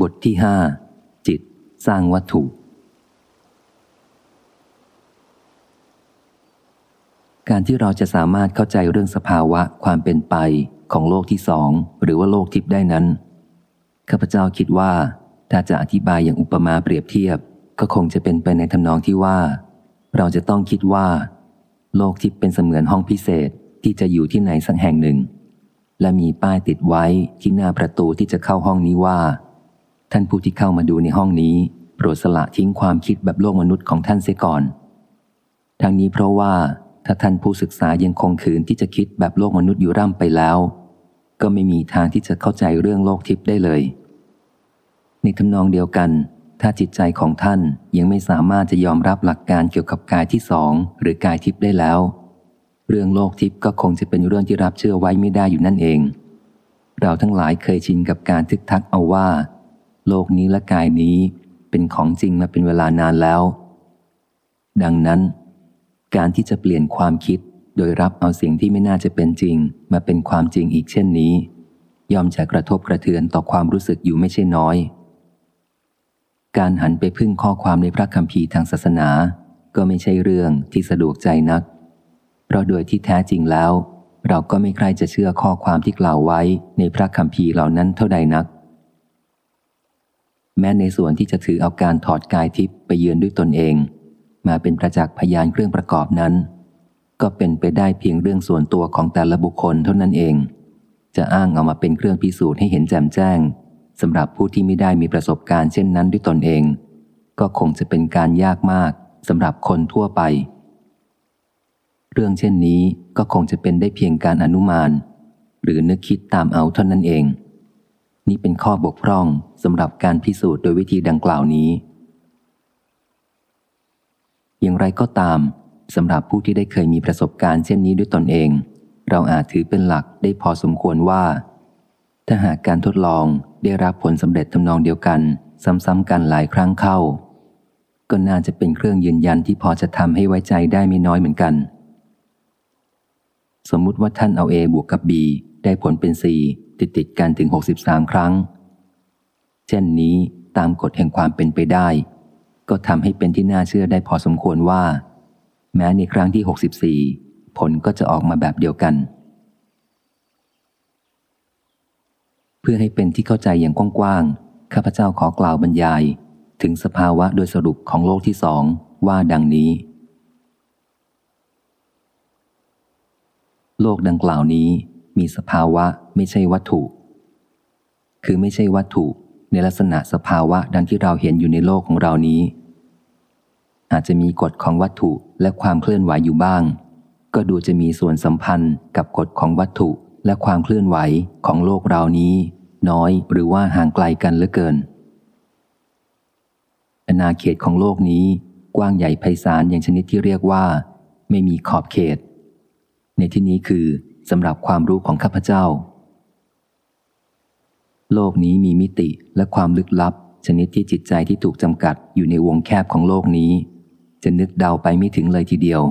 บทที่ห้าจิตสร้างวัตถุ การที่เราจะสามารถเข้าใจเรื่องสภาวะความเป็นไปของโลกที่สองหรือว่าโลกทิพย์ได้นั้นข้าพเจ้าคิดว่า ถ้าจะอธิบายอย่างอุปมาเปรียบเทียบ ก็คงจะเป็นไปในทำนองที่ว่า เราจะต้องคิดว่า โลกทิพย์เป็นเสมือนห้องพิเศษที่จะอยู่ที่ไหนสักแห่งหนึ่ง และมีป้ายติดไว้ที่หน้าประตูที่จะเข้าห้องนี้ว่า ท่านผู้ที่เข้ามาดูในห้องนี้โปรดสละทิ้งความคิดแบบโลกมนุษย์ของท่านเสียก่อน ทั้งนี้เพราะว่าถ้าท่านผู้ศึกษายังคงขืนที่จะคิดแบบโลกมนุษย์อยู่ร่ำไปแล้ว ก็ไม่มีทางที่จะเข้าใจเรื่องโลกทิพย์ได้เลย ในทำนองเดียวกัน ถ้าจิตใจของท่านยังไม่สามารถจะยอมรับหลักการเกี่ยวกับกายที่สองหรือกายทิพย์ได้แล้ว เรื่องโลกทิพย์ก็คงจะเป็นเรื่องที่รับเชื่อไว้ไม่ได้อยู่นั่นเอง เราทั้งหลายเคยชินกับการทึกทักเอาว่า โลกนี้และกายนี้เป็นของจริงมาเป็นเวลานานแล้ว ดังนั้น การที่จะเปลี่ยนความคิดโดยรับเอาสิ่งที่ไม่น่าจะเป็นจริง มาเป็นความจริงอีกเช่นนี้ ย่อมจะกระทบกระเทือนต่อความรู้สึกอยู่ไม่ใช่น้อย การหันไปพึ่งข้อความในพระคัมภีร์ทางศาสนา ก็ไม่ใช่เรื่องที่สะดวกใจนัก เพราะโดยที่แท้จริงแล้ว เราก็ไม่ใครจะเชื่อข้อความที่กล่าวไว้ในพระคัมภีร์เหล่านั้นเท่าใดนัก แม้ในส่วนที่จะถือเอาการถอดกายทิพย์ไปเยือนด้วยตนเอง มาเป็นประจักษ์พยานเครื่องประกอบนั้น ก็เป็นไปได้เพียงเรื่องส่วนตัวของแต่ละบุคคลเท่านั้นเอง จะอ้างเอามาเป็นเครื่องพิสูจน์ให้เห็นแจ่มแจ้งสำหรับผู้ที่ไม่ได้มีประสบการณ์เช่นนั้นด้วยตนเอง ก็คงจะเป็นการยากมากสำหรับคนทั่วไป เรื่องเช่นนี้ก็คงจะเป็นได้เพียงการอนุมาน หรือนึกคิดตามเอาเท่านั้นเอง นี้เป็นข้อบกพร่องสำหรับการพิสูจน์โดยวิธีดังกล่าวนี้ อย่างไรก็ตามสำหรับผู้ที่ได้เคยมีประสบการณ์เช่นนี้ด้วยตนเอง เราอาจถือเป็นหลักได้พอสมควรว่า ถ้าหากการทดลองได้รับผลสำเร็จทำนองเดียวกัน ซ้ำๆกันหลายครั้งเข้า ก็น่าจะเป็นเครื่องยืนยันที่พอจะทำให้ไว้ใจได้ไม่น้อยเหมือนกัน สมมุติว่าท่านเอา A บวกกับ B ได้ผลเป็น C ติดติดกันถึง 63 ครั้ง เช่นนี้ตามกฎแห่งความเป็นไปได้ ก็ทำให้เป็นที่น่าเชื่อได้พอสมควรว่า แม้ในครั้งที่ 64 ผลก็จะออกมาแบบเดียวกัน เพื่อให้เป็นที่เข้าใจอย่างกว้างๆข้าพเจ้าขอกล่าวบรรยาย ถึงสภาวะโดยสรุปของโลกที่สองว่าดังนี้โลกดังกล่าวนี้ มีสภาวะไม่ใช่วัตถุ คือไม่ใช่วัตถุในลักษณะสภาวะดังที่เราเห็นอยู่ในโลกของเรานี้ อาจจะมีกฎของวัตถุและความเคลื่อนไหวอยู่บ้าง ก็ดูจะมีส่วนสัมพันธ์กับกฎของวัตถุและความเคลื่อนไหวของโลกเรานี้ น้อยหรือว่าห่างไกลกันเหลือเกินอนาเขตของโลกนี้กว้างใหญ่ไพศาลอย่างชนิดที่เรียกว่า ไม่มีขอบเขต ในที่นี้คือ สำหรับความรู้ของข้าพเจ้า โลกนี้มีมิติและความลึกลับ ชนิดที่จิตใจที่ถูกจำกัดอยู่ในวงแคบของโลกนี้ จะนึกเดาไปไม่ถึงเลยทีเดียว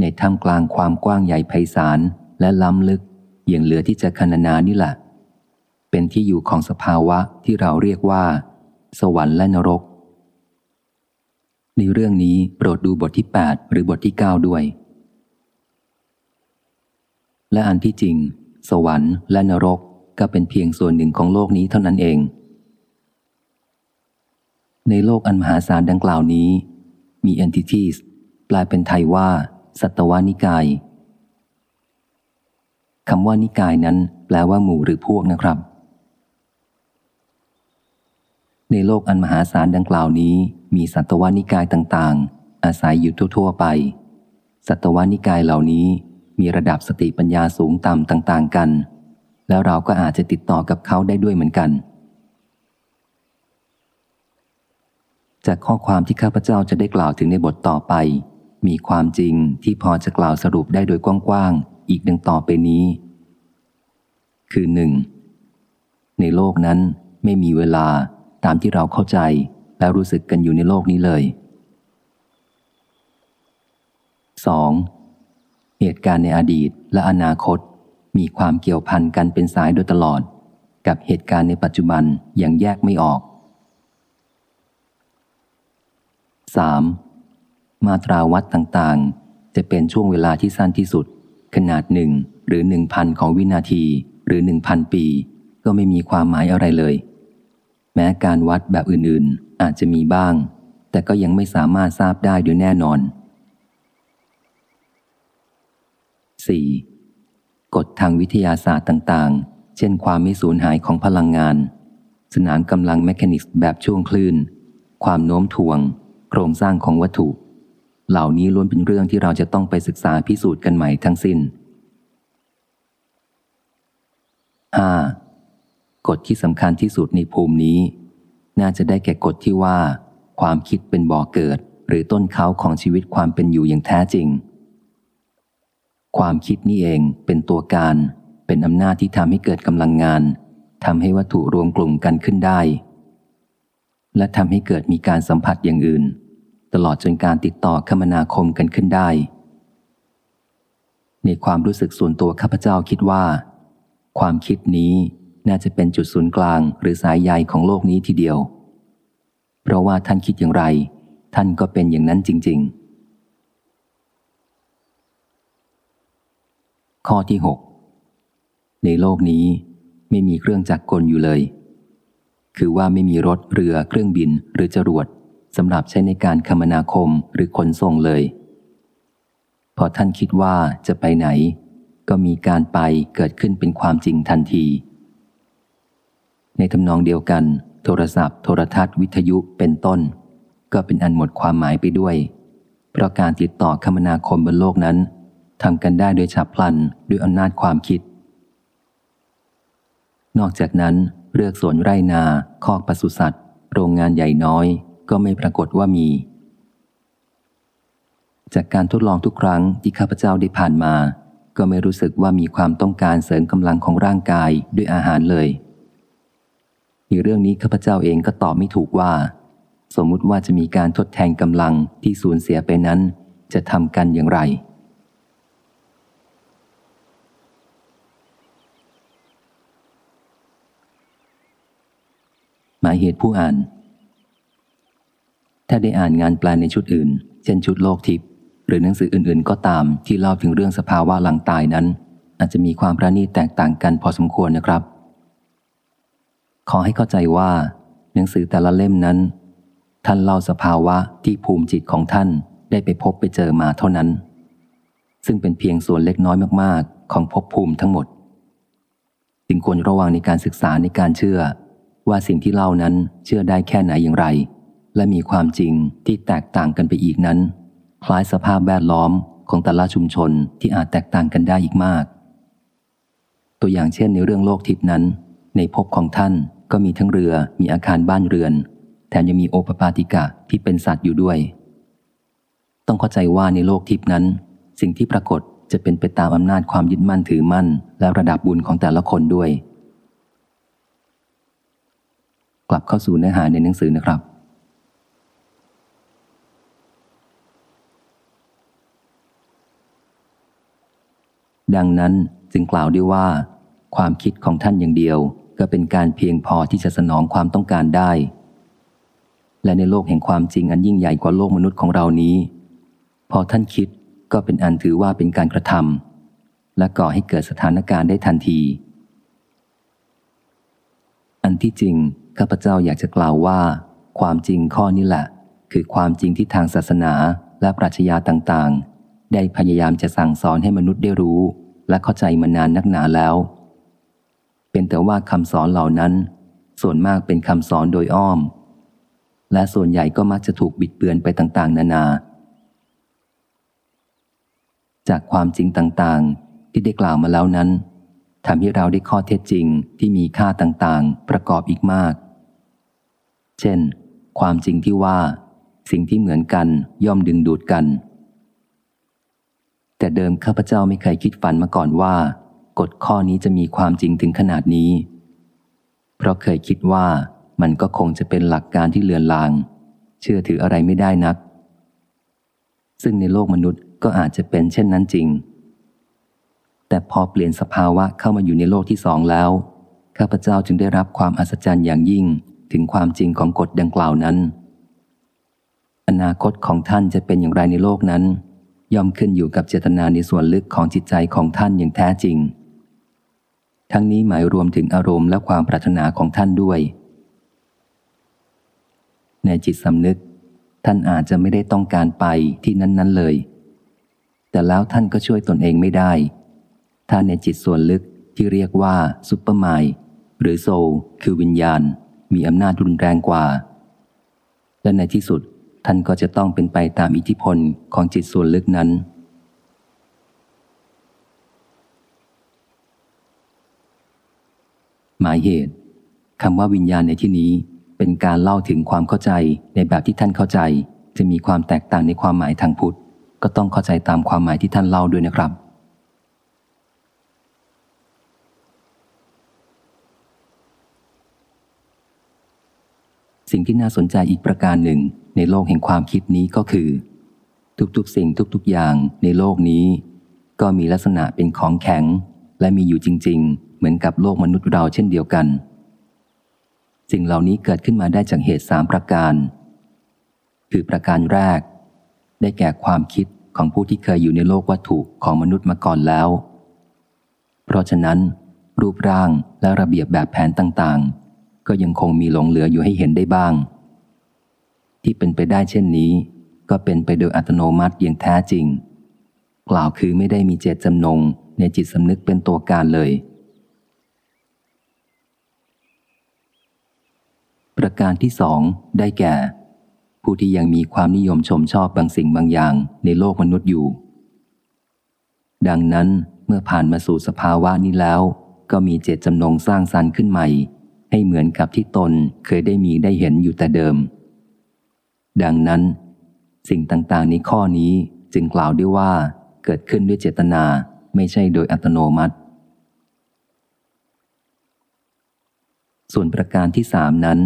ในท่ามกลางความกว้างใหญ่ไพศาลและล้ำลึกอย่างเหลือที่จะคณนานี่แหละเป็นที่อยู่ของสภาวะที่เราเรียกว่า สวรรค์และนรก ในเรื่องนี้โปรดดูบทที่ 8 หรือบทที่ 9 ด้วย และอันที่จริง สวรรค์และนรกก็เป็นเพียงส่วนหนึ่งของโลกนี้เท่านั้นเอง ในโลกอันมหาศาลดังกล่าวนี้ มี entities แปลเป็นไทยว่า สัตวานิกายคำว่านิกายนั้นแปลว่าหมู่หรือพวกนะครับ ในโลกอันมหาศาลดังกล่าวนี้ มีสัตวานิกายต่างๆ อาศัยอยู่ทั่วๆไป สัตวานิกายเหล่านี้ มีระดับสติปัญญาสูงต่ำต่าง ๆ กัน แล้วเราก็อาจจะติดต่อกับเขาได้ด้วยเหมือนกัน จากข้อความที่ข้าพเจ้าจะได้กล่าวถึงในบทต่อไป มีความจริงที่พอจะกล่าวสรุปได้โดยกว้างๆอีกดังต่อไปนี้ คือหนึ่งในโลกนั้นไม่มีเวลาตามที่เราเข้าใจและรู้สึกกันอยู่ในโลกนี้เลย 2. เหตุการณ์ในอดีตและอนาคต มีความเกี่ยวพันกันเป็นสายโดยตลอด กับเหตุการณ์ในปัจจุบันอย่างแยกไม่ออก 3. มาตราวัดต่างๆ จะเป็นช่วงเวลาที่สั้นที่สุด ขนาดหนึ่งหรือหนึ่งพันของวินาทีหรือหนึ่งพันปี ก็ไม่มีความหมายอะไรเลย แม้การวัดแบบอื่นๆ อาจจะมีบ้าง แต่ก็ยังไม่สามารถทราบได้โดยแน่นอน 4. กฎทางวิทยาศาสตร์ต่างๆ เช่นความไม่สูญหายของพลังงาน สนามกำลังแมคานิกส์แบบช่วงคลื่น ความโน้มถ่วง โครงสร้างของวัตถุ เหล่านี้ล้วนเป็นเรื่องที่เราจะต้องไปศึกษาพิสูจน์กันใหม่ทั้งสิน้น 5. กฎที่สำคัญที่สุดในภูมินี้ น่าจะได้แก่กฎที่ว่า ความคิดเป็นบ่อเกิด หรือต้นเขาของชีวิตความเป็นอยู่อย่างแท้จริง ความคิดนี่เองเป็นตัวการ เป็นอำนาจที่ทำให้เกิดกำลังงานทำให้วัตถุรวมกลุ่มกันขึ้นได้ และทำให้เกิดมีการสัมผัสอย่างอื่น ตลอดจนการติดต่อคมนาคมกันขึ้นได้ ในความรู้สึกส่วนตัวข้าพเจ้าคิดว่า ความคิดนี้น่าจะเป็นจุดศูนย์กลางหรือสายใยของโลกนี้ทีเดียว เพราะว่าท่านคิดอย่างไร ท่านก็เป็นอย่างนั้นจริง ๆ ข้อที่ 6 ในโลกนี้ไม่มีเครื่องจักรกลอยู่เลย คือว่าไม่มีรถเรือเครื่องบินหรือจรวดสำหรับใช้ในการคมนาคมหรือขนส่งเลย พอท่านคิดว่าจะไปไหน ก็มีการไปเกิดขึ้นเป็นความจริงทันที ในทำนองเดียวกัน โทรศัพท์ โทรทัศน์วิทยุเป็นต้น ก็เป็นอันหมดความหมายไปด้วย เพราะการติดต่อคมนาคมบนโลกนั้น ทำกันได้โดยฉับพลันด้วยอำนาจความคิด นอกจากนั้นเลือกสวนไรนา คอกปศุสัตว์ โรงงานใหญ่น้อย ก็ไม่ปรากฏว่ามี จากการทดลองทุกครั้งที่ข้าพเจ้าได้ผ่านมา ก็ไม่รู้สึกว่ามีความต้องการเสริมกำลังของร่างกายด้วยอาหารเลยในเรื่องนี้ข้าพเจ้าเองก็ตอบไม่ถูกว่า สมมุติว่าจะมีการทดแทนกำลังที่สูญเสียไปนั้น จะทำกันอย่างไร หมายเหตุผู้อ่าน ถ้าได้อ่านงานแปลในชุดอื่น เช่นชุดโลกทิพย์หรือหนังสืออื่น ๆ ก็ตามที่เล่าถึงเรื่องสภาวะหลังตายนั้น อาจจะมีความประณีตแตกต่างกันพอสมควรนะครับ ขอให้เข้าใจว่า หนังสือแต่ละเล่มนั้น ท่านเล่าสภาวะที่ภูมิจิตของท่านได้ไปพบไปเจอมาเท่านั้น ซึ่งเป็นเพียงส่วนเล็กน้อยมาก ๆ ของภพภูมิทั้งหมดจึงควรระวังในการศึกษาในการเชื่อ ว่าสิ่งที่เล่านั้นเชื่อได้แค่ไหนอย่างไร และมีความจริงที่แตกต่างกันไปอีกนั้น คล้ายสภาพแวดล้อมของแต่ละชุมชนที่อาจแตกต่างกันได้อีกมาก ตัวอย่างเช่นในเรื่องโลกทิพนั้น ในภพของท่านก็มีทั้งเรือมีอาคารบ้านเรือน แถมยังมีโอปปาติกะที่เป็นสัตว์อยู่ด้วย ต้องเข้าใจว่าในโลกทิพนั้น สิ่งที่ปรากฏจะเป็นไปตามอำนาจความยึดมั่นถือมั่น และระดับบุญของแต่ละคนด้วย กลับเข้าสู่เนื้อหาในหนังสือนะครับ ดังนั้นจึงกล่าวได้ว่า ความคิดของท่านอย่างเดียว ก็เป็นการเพียงพอที่จะสนองความต้องการได้ และในโลกแห่งความจริงอันยิ่งใหญ่กว่าโลกมนุษย์ของเรานี้ พอท่านคิดก็เป็นอันถือว่าเป็นการกระทำและก่อให้เกิดสถานการณ์ได้ทันที อันที่จริงข้าพเจ้าอยากจะกล่าวว่า ความจริงข้อนี้แหละ คือความจริงที่ทางศาสนาและปรัชญาต่างๆ ได้พยายามจะสั่งสอนให้มนุษย์ได้รู้ และเข้าใจมานานนักหนาแล้ว เป็นแต่ว่าคำสอนเหล่านั้น ส่วนมากเป็นคำสอนโดยอ้อม และส่วนใหญ่ก็มักจะถูกบิดเบือนไปต่างๆ นานา จากความจริงต่างๆ ที่ได้กล่าวมาแล้วนั้น ทำให้เราได้ข้อเท็จจริงที่มีค่าต่างๆ ประกอบอีกมาก เช่น ความจริงที่ว่า สิ่งที่เหมือนกันย่อมดึงดูดกัน แต่เดิมข้าพเจ้าไม่เคยคิดฝันมาก่อนว่า กฎข้อนี้จะมีความจริงถึงขนาดนี้ เพราะเคยคิดว่ามันก็คงจะเป็นหลักการที่เลือนลาง เชื่อถืออะไรไม่ได้นัก ซึ่งในโลกมนุษย์ก็อาจจะเป็นเช่นนั้นจริง แต่พอเปลี่ยนสภาวะเข้ามาอยู่ในโลกที่สองแล้ว ข้าพเจ้าจึงได้รับความอัศจรรย์อย่างยิ่งถึงความจริงของกฎดังกล่าวนั้น อนาคตของท่านจะเป็นอย่างไรในโลกนั้น ย่อมขึ้นอยู่กับเจตนาในส่วนลึกของจิตใจของท่านอย่างแท้จริง ทั้งนี้หมายรวมถึงอารมณ์และความปรารถนาของท่านด้วย ในจิตสำนึก ท่านอาจจะไม่ได้ต้องการไปที่นั้น ๆเลย แต่แล้วท่านก็ช่วยตนเองไม่ได้ ถ้าในจิตส่วนลึกที่เรียกว่าซุปเปอร์ไมล์หรือโซลคือวิญญาณ มีอำนาจรุนแรงกว่า และในที่สุดท่านก็จะต้องเป็นไปตามอิทธิพลของจิตส่วนลึกนั้น หมายเหตุคำว่าวิญญาณในที่นี้เป็นการเล่าถึงความเข้าใจในแบบที่ท่านเข้าใจ จะมีความแตกต่างในความหมายทางพุทธ ก็ต้องเข้าใจตามความหมายที่ท่านเล่าด้วยนะครับ สิ่งที่น่าสนใจอีกประการหนึ่ง ในโลกแห่งความคิดนี้ก็คือ ทุกๆ สิ่งทุกๆ อย่างในโลกนี้ ก็มีลักษณะเป็นของแข็ง และมีอยู่จริง ๆ เหมือนกับโลกมนุษย์เราเช่นเดียวกัน สิ่งเหล่านี้เกิดขึ้นมาได้จากเหตุสามประการ คือประการแรก ได้แก่ความคิดของผู้ที่เคยอยู่ในโลกวัตถุของมนุษย์มาก่อนแล้ว เพราะฉะนั้น รูปร่างและระเบียบแบบแผนต่างๆ ก็ยังคงมีหลงเหลืออยู่ให้เห็นได้บ้าง ที่เป็นไปได้เช่นนี้ ก็เป็นไปโดยอัตโนมัติอย่างแท้จริง กล่าวคือไม่ได้มีเจตจำนงในจิตสำนึกเป็นตัวการเลย ประการที่สองได้แก่ ผู้ที่ยังมีความนิยมชมชอบบางสิ่งบางอย่างในโลกมนุษย์อยู่ ดังนั้นเมื่อผ่านมาสู่สภาวะนี้แล้ว ก็มีเจตจำนงสร้างสรรค์ขึ้นใหม่ ให้เหมือนกับที่ตนเคยได้มีได้เห็นอยู่แต่เดิม ดังนั้น สิ่งต่างๆในข้อนี้จึงกล่าวได้ว่าเกิดขึ้นด้วยเจตนาไม่ใช่โดยอัตโนมัติ ส่วนประการที่สามนั้น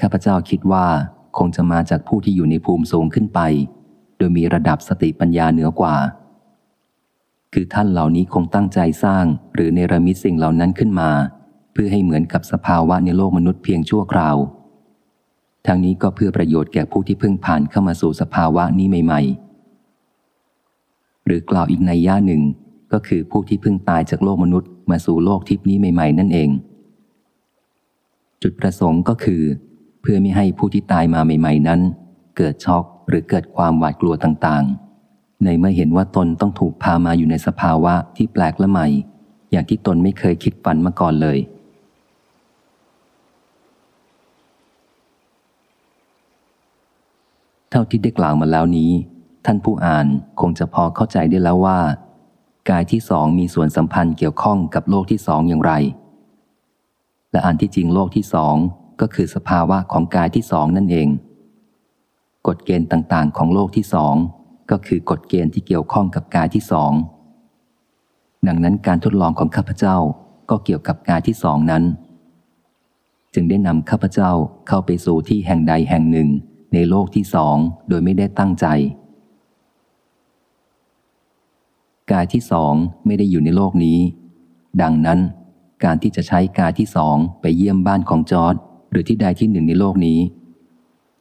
ข้าพเจ้าคิดว่าคงจะมาจากผู้ที่อยู่ในภูมิสูงขึ้นไป โดยมีระดับสติปัญญาเหนือกว่า คือท่านเหล่านี้คงตั้งใจสร้างหรือเนรมิตสิ่งเหล่านั้นขึ้นมา เพื่อให้เหมือนกับสภาวะในโลกมนุษย์เพียงชั่วคราว ทั้งนี้ก็เพื่อประโยชน์แก่ผู้ที่เพิ่งผ่านเข้ามาสู่สภาวะนี้ใหม่ ๆ หรือกล่าวอีกในย่าหนึ่งก็คือผู้ที่เพิ่งตายจากโลกมนุษย์มาสู่โลกทิพนี้ใหม่ ๆ นั่นเอง จุดประสงค์ก็คือ เพื่อไม่ให้ผู้ที่ตายมาใหม่ ๆ นั้น เกิดช็อกหรือเกิดความหวาดกลัวต่างๆ ในเมื่อเห็นว่าตนต้องถูกพามาอยู่ในสภาวะที่แปลกและใหม่ อย่างที่ตนไม่เคยคิดฝันมาก่อนเลย เท่าที่ได้กล่าวมาแล้วนี้ ท่านผู้อ่านคงจะพอเข้าใจได้แล้วว่า กายที่สองมีส่วนสัมพันธ์เกี่ยวข้องกับโลกที่สองอย่างไร และอันที่จริงโลกที่สองก็คือสภาวะของกายที่สองนั่นเอง กฎเกณฑ์ต่างๆ ของโลกที่สองก็คือกฎเกณฑ์ที่เกี่ยวข้องกับกายที่สองดังนั้นการทดลองของข้าพเจ้าก็เกี่ยวกับกายที่สองนั้น จึงได้นำข้าพเจ้าเข้าไปสู่ที่แห่งใดแห่งหนึ่ง ในโลกที่สองโดยไม่ได้ตั้งใจ กายที่สองไม่ได้อยู่ในโลกนี้ ดังนั้น การที่จะใช้กายที่สองไปเยี่ยมบ้านของจอร์ดหรือที่ใดที่หนึ่งในโลกนี้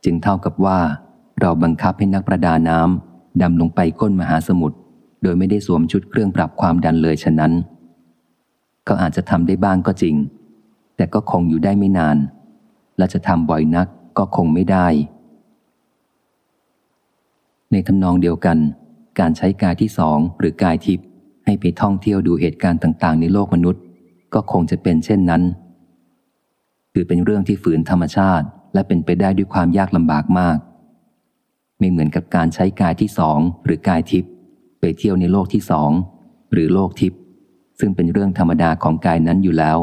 จึงเท่ากับว่า เราบังคับให้นักประดาน้ำดำลงไปก้นมหาสมุทรโดยไม่ได้สวมชุดเครื่องปรับความดันเลยฉะนั้น ก็อาจจะทำได้บ้างก็จริง แต่ก็คงอยู่ได้ไม่นาน และจะทำบ่อยนักก็คงไม่ได้ ในทำนองเดียวกัน การใช้กายที่สองหรือกายทิพย์ให้ไปท่องเที่ยวดูเหตุการณ์ต่าง ๆ ในโลกมนุษย์ ก็คงจะเป็นเช่นนั้น คือเป็นเรื่องที่ฝืนธรรมชาติ และเป็นไปได้ด้วยความยากลำบากมาก ไม่เหมือนกับการใช้กายที่สองหรือกายทิพย์ไปเที่ยวในโลกที่สองหรือโลกทิพย์ซึ่งเป็นเรื่องธรรมดาของกายนั้นอยู่แล้ว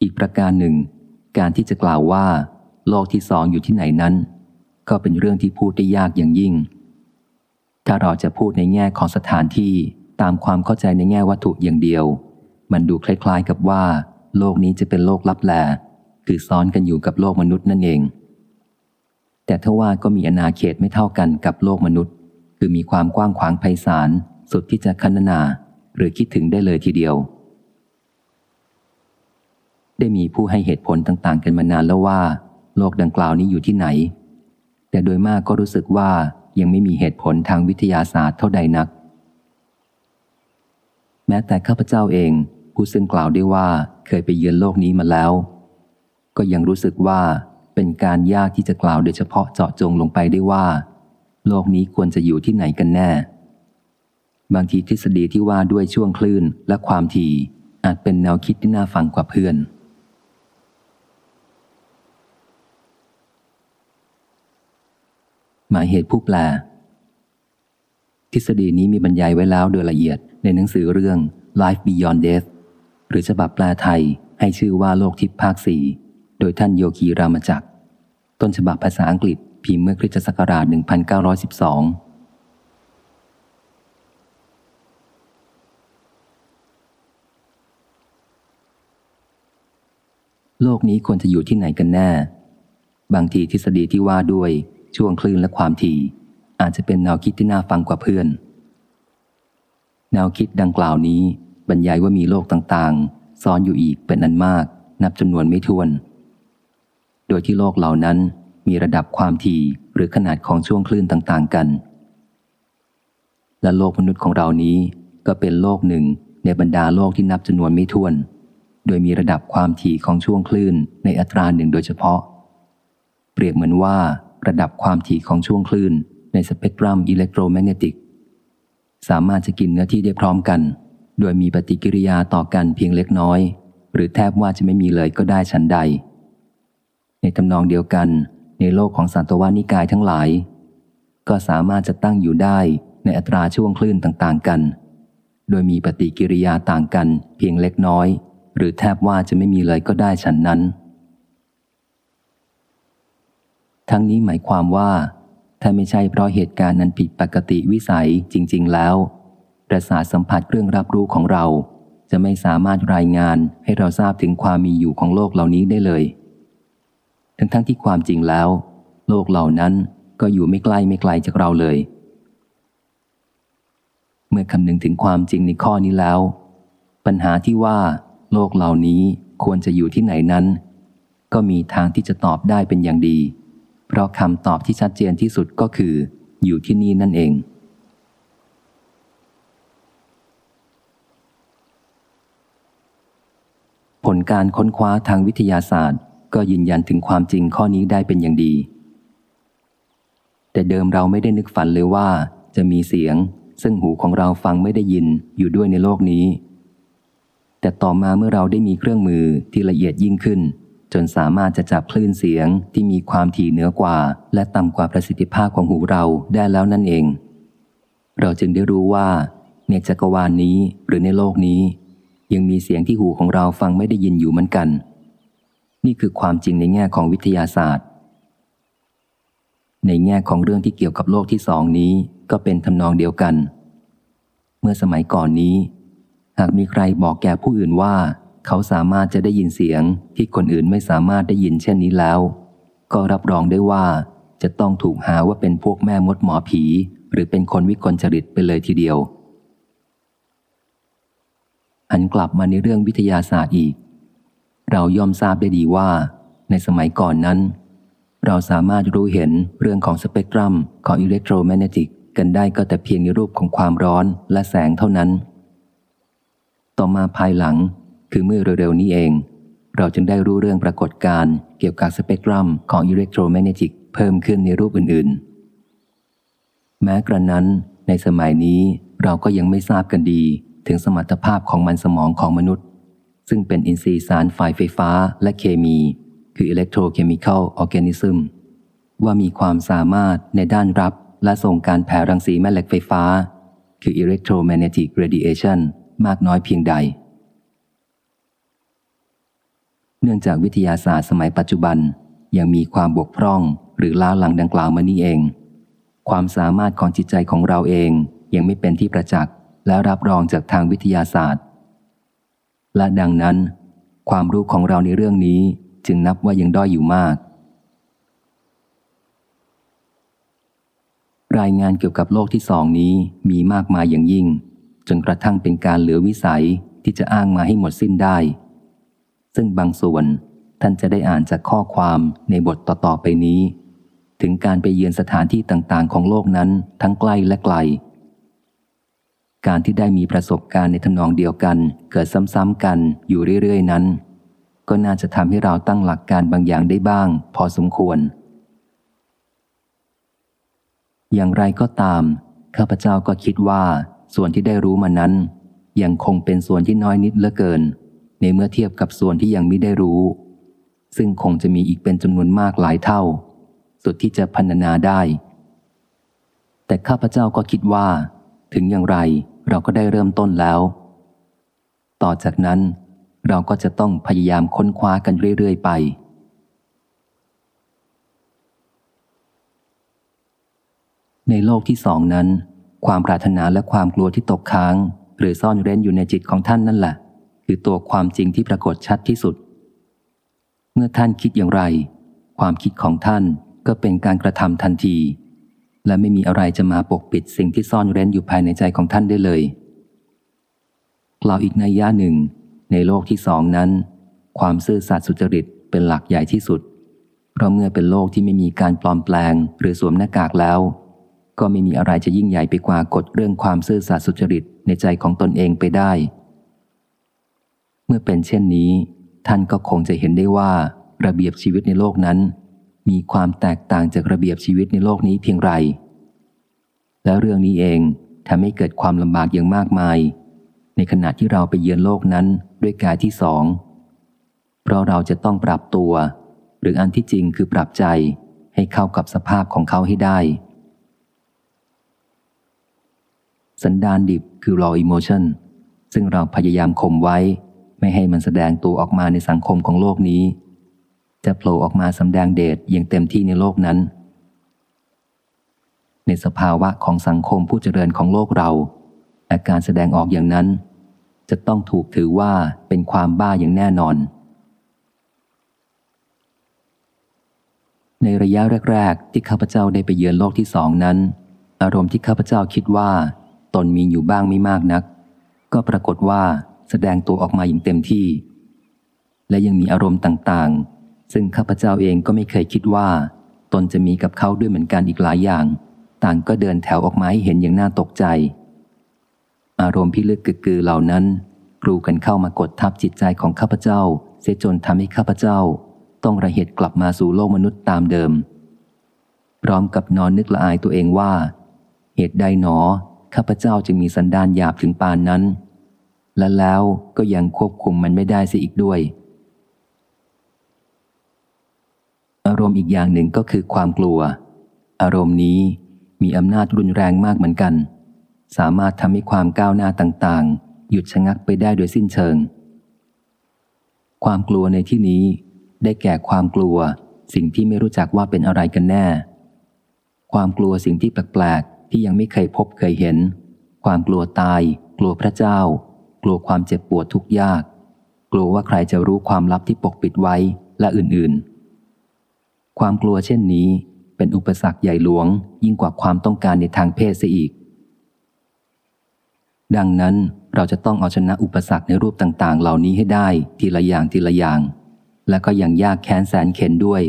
อีกประการหนึ่ง การที่จะกล่าวว่า โลกที่สองอยู่ที่ไหนนั้น ก็เป็นเรื่องที่พูดได้ยากอย่างยิ่ง ถ้าเราจะพูดในแง่ของสถานที่ตามความเข้าใจในแง่วัตถุอย่างเดียว มันดูคล้ายๆกับว่า โลกนี้จะเป็นโลกลับแล คือซ้อนกันอยู่กับโลกมนุษย์นั่นเอง แต่ถ้าว่าก็มีอนาเขตไม่เท่ากันกับโลกมนุษย์ คือมีความกว้างขวางไพศาลสุดที่จะคันนา หรือคิดถึงได้เลยทีเดียว ได้มีผู้ให้เหตุผลต่างๆ กันมานานแล้วว่า โลกดังกล่าวนี้อยู่ที่ไหน แต่โดยมากก็รู้สึกว่ายังไม่มีเหตุผลทางวิทยาศาสตร์เท่าใดนัก แม้แต่ข้าพเจ้าเอง ผู้ซึ่งกล่าวได้ว่าเคยไปเยือนโลกนี้มาแล้ว ก็ยังรู้สึกว่าเป็นการยากที่จะกล่าวโดยเฉพาะเจาะจงลงไปได้ว่า โลกนี้ควรจะอยู่ที่ไหนกันแน่ บางทีทฤษฎีที่ว่าด้วยช่วงคลื่นและความถี่อาจเป็นแนวคิดที่น่าฟังกว่าเพื่อน หมายเหตุผู้แปล ทฤษฎีนี้มีบรรยายไว้แล้วโดยละเอียดในหนังสือเรื่อง Life Beyond Death หรือฉบับแปลไทยให้ชื่อว่าโลกทิพย์ภาคสี่โดยท่านโยคีรามจักร ต้นฉบับภาษาอังกฤษพิมพ์เมื่อคริสตศักราช 1912โลกนี้ควรจะอยู่ที่ไหนกันแน่ บางทีทฤษฎีที่ว่าด้วย ช่วงคลื่นและความถี่ อาจจะเป็นแนวคิดที่น่าฟังกว่าเพื่อน แนวคิดดังกล่าวนี้บรรยายว่ามีโลกต่างๆ ซ้อนอยู่อีกเป็นอันมาก นับจำนวนไม่ถ้วน โดยที่โลกเหล่านั้นมีระดับความถี่หรือขนาดของช่วงคลื่นต่างๆกัน และโลกมนุษย์ของเรานี้ก็เป็นโลกหนึ่งในบรรดาโลกที่นับจำนวนไม่ถ้วน โดยมีระดับความถี่ของช่วงคลื่นในอัตราหนึ่งโดยเฉพาะ เปรียบเหมือนว่า ระดับความถี่ของช่วงคลื่น ในสเปกตรัมอิเล็กโทรแมกเนติก สามารถจะกินเนื้อที่ได้พร้อมกัน โดยมีปฏิกิริยาต่อกันเพียงเล็กน้อย หรือแทบว่าจะไม่มีเลยก็ได้ฉันใด ในตำนองเดียวกัน ในโลกของสัตวานิกายทั้งหลาย ก็สามารถจะตั้งอยู่ได้ในอัตราช่วงคลื่นต่างๆกัน โดยมีปฏิกิริยาต่างกันเพียงเล็กน้อย หรือแทบว่าจะไม่มีเลยก็ได้ฉันนั้น ทั้งนี้หมายความว่า ถ้าไม่ใช่เพราะเหตุการณ์นั้นผิดปกติวิสัยจริง ๆ แล้ว ประสาทสัมผัสเครื่องรับรู้ของเรา จะไม่สามารถรายงานให้เราทราบถึงความมีอยู่ของโลกเหล่านี้ได้เลย ทั้งๆทที่ความจริงแล้ว โลกเหล่านั้นก็อยู่ไม่ใกล้ไม่ไกลจากเราเลย เมื่อคำนึงถึงความจริงในข้อนี้แล้ว ปัญหาที่ว่า โลกเหล่านี้ควรจะอยู่ที่ไหนนั้น ก็มีทางที่จะตอบได้เป็นอย่างดี เพราะคำตอบที่ชัดเจนที่สุดก็คือ อยู่ที่นี่นั่นเอง ผลการค้นคว้าทางวิทยาศาสตร์ ก็ยืนยันถึงความจริงข้อนี้ได้เป็นอย่างดี แต่เดิมเราไม่ได้นึกฝันเลยว่า จะมีเสียง ซึ่งหูของเราฟังไม่ได้ยินอยู่ด้วยในโลกนี้ แต่ต่อมาเมื่อเราได้มีเครื่องมือที่ละเอียดยิ่งขึ้น จนสามารถจะจับคลื่นเสียงที่มีความถี่เหนือกว่า และต่ำกว่าประสิทธิภาพของหูเราได้แล้วนั่นเอง เราจึงได้รู้ว่า ในจักรวาลนนี้หรือในโลกนี้ ยังมีเสียงที่หูของเราฟังไม่ได้ยินอยู่เหมือนกัน นี่คือความจริงในแง่ของวิทยาศาสตร์ ในแง่ของเรื่องที่เกี่ยวกับโลกที่สองนี้ก็เป็นทำนองเดียวกัน เมื่อสมัยก่อนนี้ หากมีใครบอกแก่ผู้อื่นว่า เขาสามารถจะได้ยินเสียงที่คนอื่นไม่สามารถได้ยินเช่นนี้แล้ว ก็รับรองได้ว่าจะต้องถูกหาว่าเป็นพวกแม่มดหมอผี หรือเป็นคนวิกลจริตไปเลยทีเดียวหันกลับมาในเรื่องวิทยาศาสตร์อีก เราย่อมทราบได้ดีว่า ในสมัยก่อนนั้น เราสามารถรู้เห็นเรื่องของสเปกตรัมของอิเล็กโทรแมกเนติกกันได้ก็แต่เพียงในรูปของความร้อนและแสงเท่านั้น ต่อมาภายหลัง คือเมื่อเร็วๆนี้เอง เราจึงได้รู้เรื่องปรากฏการณ์เกี่ยวกับสเปกตรัมของอิเล็กโทรแมกเนติกเพิ่มขึ้นในรูปอื่นๆ แม้กระนั้นในสมัยนี้เราก็ยังไม่ทราบกันดีถึงสมรรถภาพของมันสมองของมนุษย์ ซึ่งเป็นอินทรีย์สารฝ่ายไฟฟ้าและเคมี คือ electrochemical organism ว่ามีความสามารถในด้านรับและส่งการแผ่รังสีแม่เหล็กไฟฟ้า คือ electromagnetic radiation มากน้อยเพียงใด เนื่องจากวิทยาศาสตร์สมัยปัจจุบันยังมีความบกพร่องหรือล้าหลังดังกล่าวมานี่เอง ความสามารถของจิตใจของเราเองยังไม่เป็นที่ประจักษ์และรับรองจากทางวิทยาศาสตร์ และดังนั้น ความรู้ของเราในเรื่องนี้จึงนับว่ายังด้อยอยู่มาก รายงานเกี่ยวกับโลกที่สองนี้มีมากมายอย่างยิ่ง จนกระทั่งเป็นการเหลือวิสัยที่จะอ้างมาให้หมดสิ้นได้ ซึ่งบางส่วนท่านจะได้อ่านจากข้อความในบทต่อๆไปนี้ ถึงการไปเยือนสถานที่ต่างๆ ของโลกนั้นทั้งใกล้และไกล การที่ได้มีประสบการณ์ในทำนองเดียวกัน เกิดซ้ำๆกันอยู่เรื่อยๆนั้น ก็น่าจะทำให้เราตั้งหลักการบางอย่างได้บ้าง พอสมควร อย่างไรก็ตามข้าพเจ้าก็คิดว่าส่วนที่ได้รู้มานั้น ยังคงเป็นส่วนที่น้อยนิดเหลือเกิน ในเมื่อเทียบกับส่วนที่ยังไม่ได้รู้ ซึ่งคงจะมีอีกเป็นจำนวนมากหลายเท่า สุดที่จะพันนาได้ แต่ข้าพเจ้าก็คิดว่า ถึงอย่างไรเราก็ได้เริ่มต้นแล้ว ต่อจากนั้นเราก็จะต้องพยายามค้นคว้ากันเรื่อย ๆ ไป ในโลกที่สองนั้น ความปรารถนาและความกลัวที่ตกค้าง หรือซ่อนเร้นอยู่ในจิตของท่านนั่นแหละ คือตัวความจริงที่ปรากฏชัดที่สุด เมื่อท่านคิดอย่างไร ความคิดของท่านก็เป็นการกระทำทันที และไม่มีอะไรจะมาปกปิดสิ่งที่ซ่อนเร้นอยู่ภายในใจของท่านได้เลยกล่าวอีกในย่าหนึ่ง ในโลกที่สองนั้น ความซื่อสัตย์สุจริตเป็นหลักใหญ่ที่สุด เพราะเมื่อเป็นโลกที่ไม่มีการปลอมแปลงหรือสวมหน้ากากแล้ว ก็ไม่มีอะไรจะยิ่งใหญ่ไปกว่ากฎเรื่องความซื่อสัตย์สุจริตในใจของตนเองไปได้ เมื่อเป็นเช่นนี้ ท่านก็คงจะเห็นได้ว่า ระเบียบชีวิตในโลกนั้น มีความแตกต่างจากระเบียบชีวิตในโลกนี้เพียงไร และเรื่องนี้เองทำให้เกิดความลำบากอย่างมากมาย ในขณะที่เราไปเยือนโลกนั้นด้วยกายที่สอง เพราะเราจะต้องปรับตัว หรืออันที่จริงคือปรับใจให้เข้ากับสภาพของเขาให้ได้ สันดานดิบคือ raw emotion ซึ่งเราพยายามข่มไว้ ไม่ให้มันแสดงตัวออกมาในสังคมของโลกนี้ จะโผล่ออกมาสำแดงเดชอย่างเต็มที่ในโลกนั้น ในสภาวะของสังคมผู้เจริญของโลกเรา อาการแสดงออกอย่างนั้น จะต้องถูกถือว่าเป็นความบ้าอย่างแน่นอน ในระยะแรก ๆ ที่ข้าพเจ้าได้ไปเยือนโลกที่สองนั้น อารมณ์ที่ข้าพเจ้าคิดว่า ตนมีอยู่บ้างไม่มากนัก ก็ปรากฏว่า แสดงตัวออกมาอย่างเต็มที่ และยังมีอารมณ์ต่างๆ ซึ่งข้าพเจ้าเองก็ไม่เคยคิดว่า ตนจะมีกับเขาด้วยเหมือนกันอีกหลายอย่าง ต่างก็เดินแถวออกมาให้เห็นอย่างน่าตกใจ อารมณ์พิลึกกึกกือเหล่านั้นกรูกันเข้ามากดทับจิตใจของข้าพเจ้า เสียจนทำให้ข้าพเจ้า ต้องระเหตุกลับมาสู่โลกมนุษย์ตามเดิม พร้อมกับนอนนึกละอายตัวเองว่า เหตุใดหนอ ข้าพเจ้าจึงมีสันดานหยาบถึงปานนั้น และแล้วก็ยังควบคุมมันไม่ได้เสียอีกด้วย อารมณ์อีกอย่างหนึ่งก็คือความกลัว อารมณ์นี้มีอำนาจรุนแรงมากเหมือนกัน สามารถทำให้ความก้าวหน้าต่างๆ หยุดชะงักไปได้โดยสิ้นเชิง ความกลัวในที่นี้ได้แก่ความกลัว สิ่งที่ไม่รู้จักว่าเป็นอะไรกันแน่ ความกลัวสิ่งที่แปลกๆที่ยังไม่เคยพบเคยเห็น ความกลัวตาย กลัวพระเจ้า ลัวความเจ็บปวดทุกยาก กลัวว่าใครจะรู้ความลับที่ปกปิดไว้และอื่นๆ ความกลัวเช่นนี้เป็นอุปสรรคใหญ่หลวงยิ่งกว่าความต้องการในทางเพศเสียอีก ดังนั้นเราจะต้องเอาชนะอุปสรรคในรูปต่างๆ เหล่านี้ให้ได้ทีละอย่างทีละอย่าง และก็อย่างยากแค้นแสนเข็นด้วย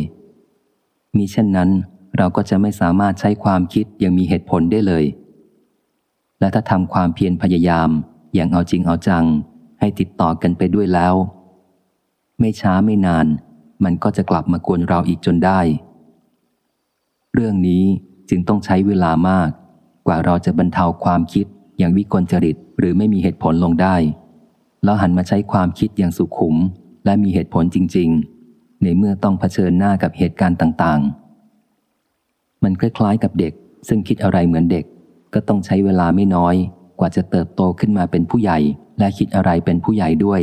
มีเช่นนั้นเราก็จะไม่สามารถใช้ความคิดอย่างมีเหตุผลได้เลย และถ้าทำความเพียรพยายาม อย่างเอาจริงเอาจัง ให้ติดต่อกันไปด้วยแล้ว ไม่ช้าไม่นาน มันก็จะกลับมากวนเราอีกจนได้ เรื่องนี้จึงต้องใช้เวลามาก กว่าเราจะบรรเทาความคิดอย่างวิกลจริตหรือไม่มีเหตุผลลงได้ แล้วหันมาใช้ความคิดอย่างสุขุม และมีเหตุผลจริง ๆ ในเมื่อต้องเผชิญหน้ากับเหตุการณ์ต่างๆ มันคล้ายๆกับเด็ก ซึ่งคิดอะไรเหมือนเด็กก็ต้องใช้เวลาไม่น้อย กว่าจะเติบโตขึ้นมาเป็นผู้ใหญ่ และคิดอะไรเป็นผู้ใหญ่ด้วย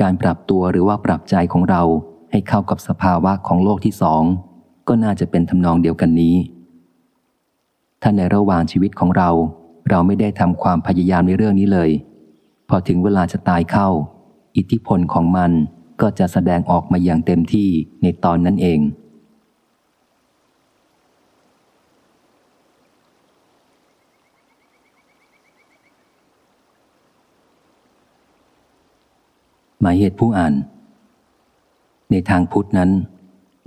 การปรับตัวหรือว่าปรับใจของเราให้เข้ากับสภาวะของโลกที่สอง ก็น่าจะเป็นทำนองเดียวกันนี้ ถ้าในระหว่างชีวิตของเรา เราไม่ได้ทำความพยายามในเรื่องนี้เลย พอถึงเวลาจะตายเข้า อิทธิพลของมันก็จะแสดงออกมาอย่างเต็มที่ในตอนนั้นเอง หมายเหตุผู้อ่าน ในทางพุทธนั้น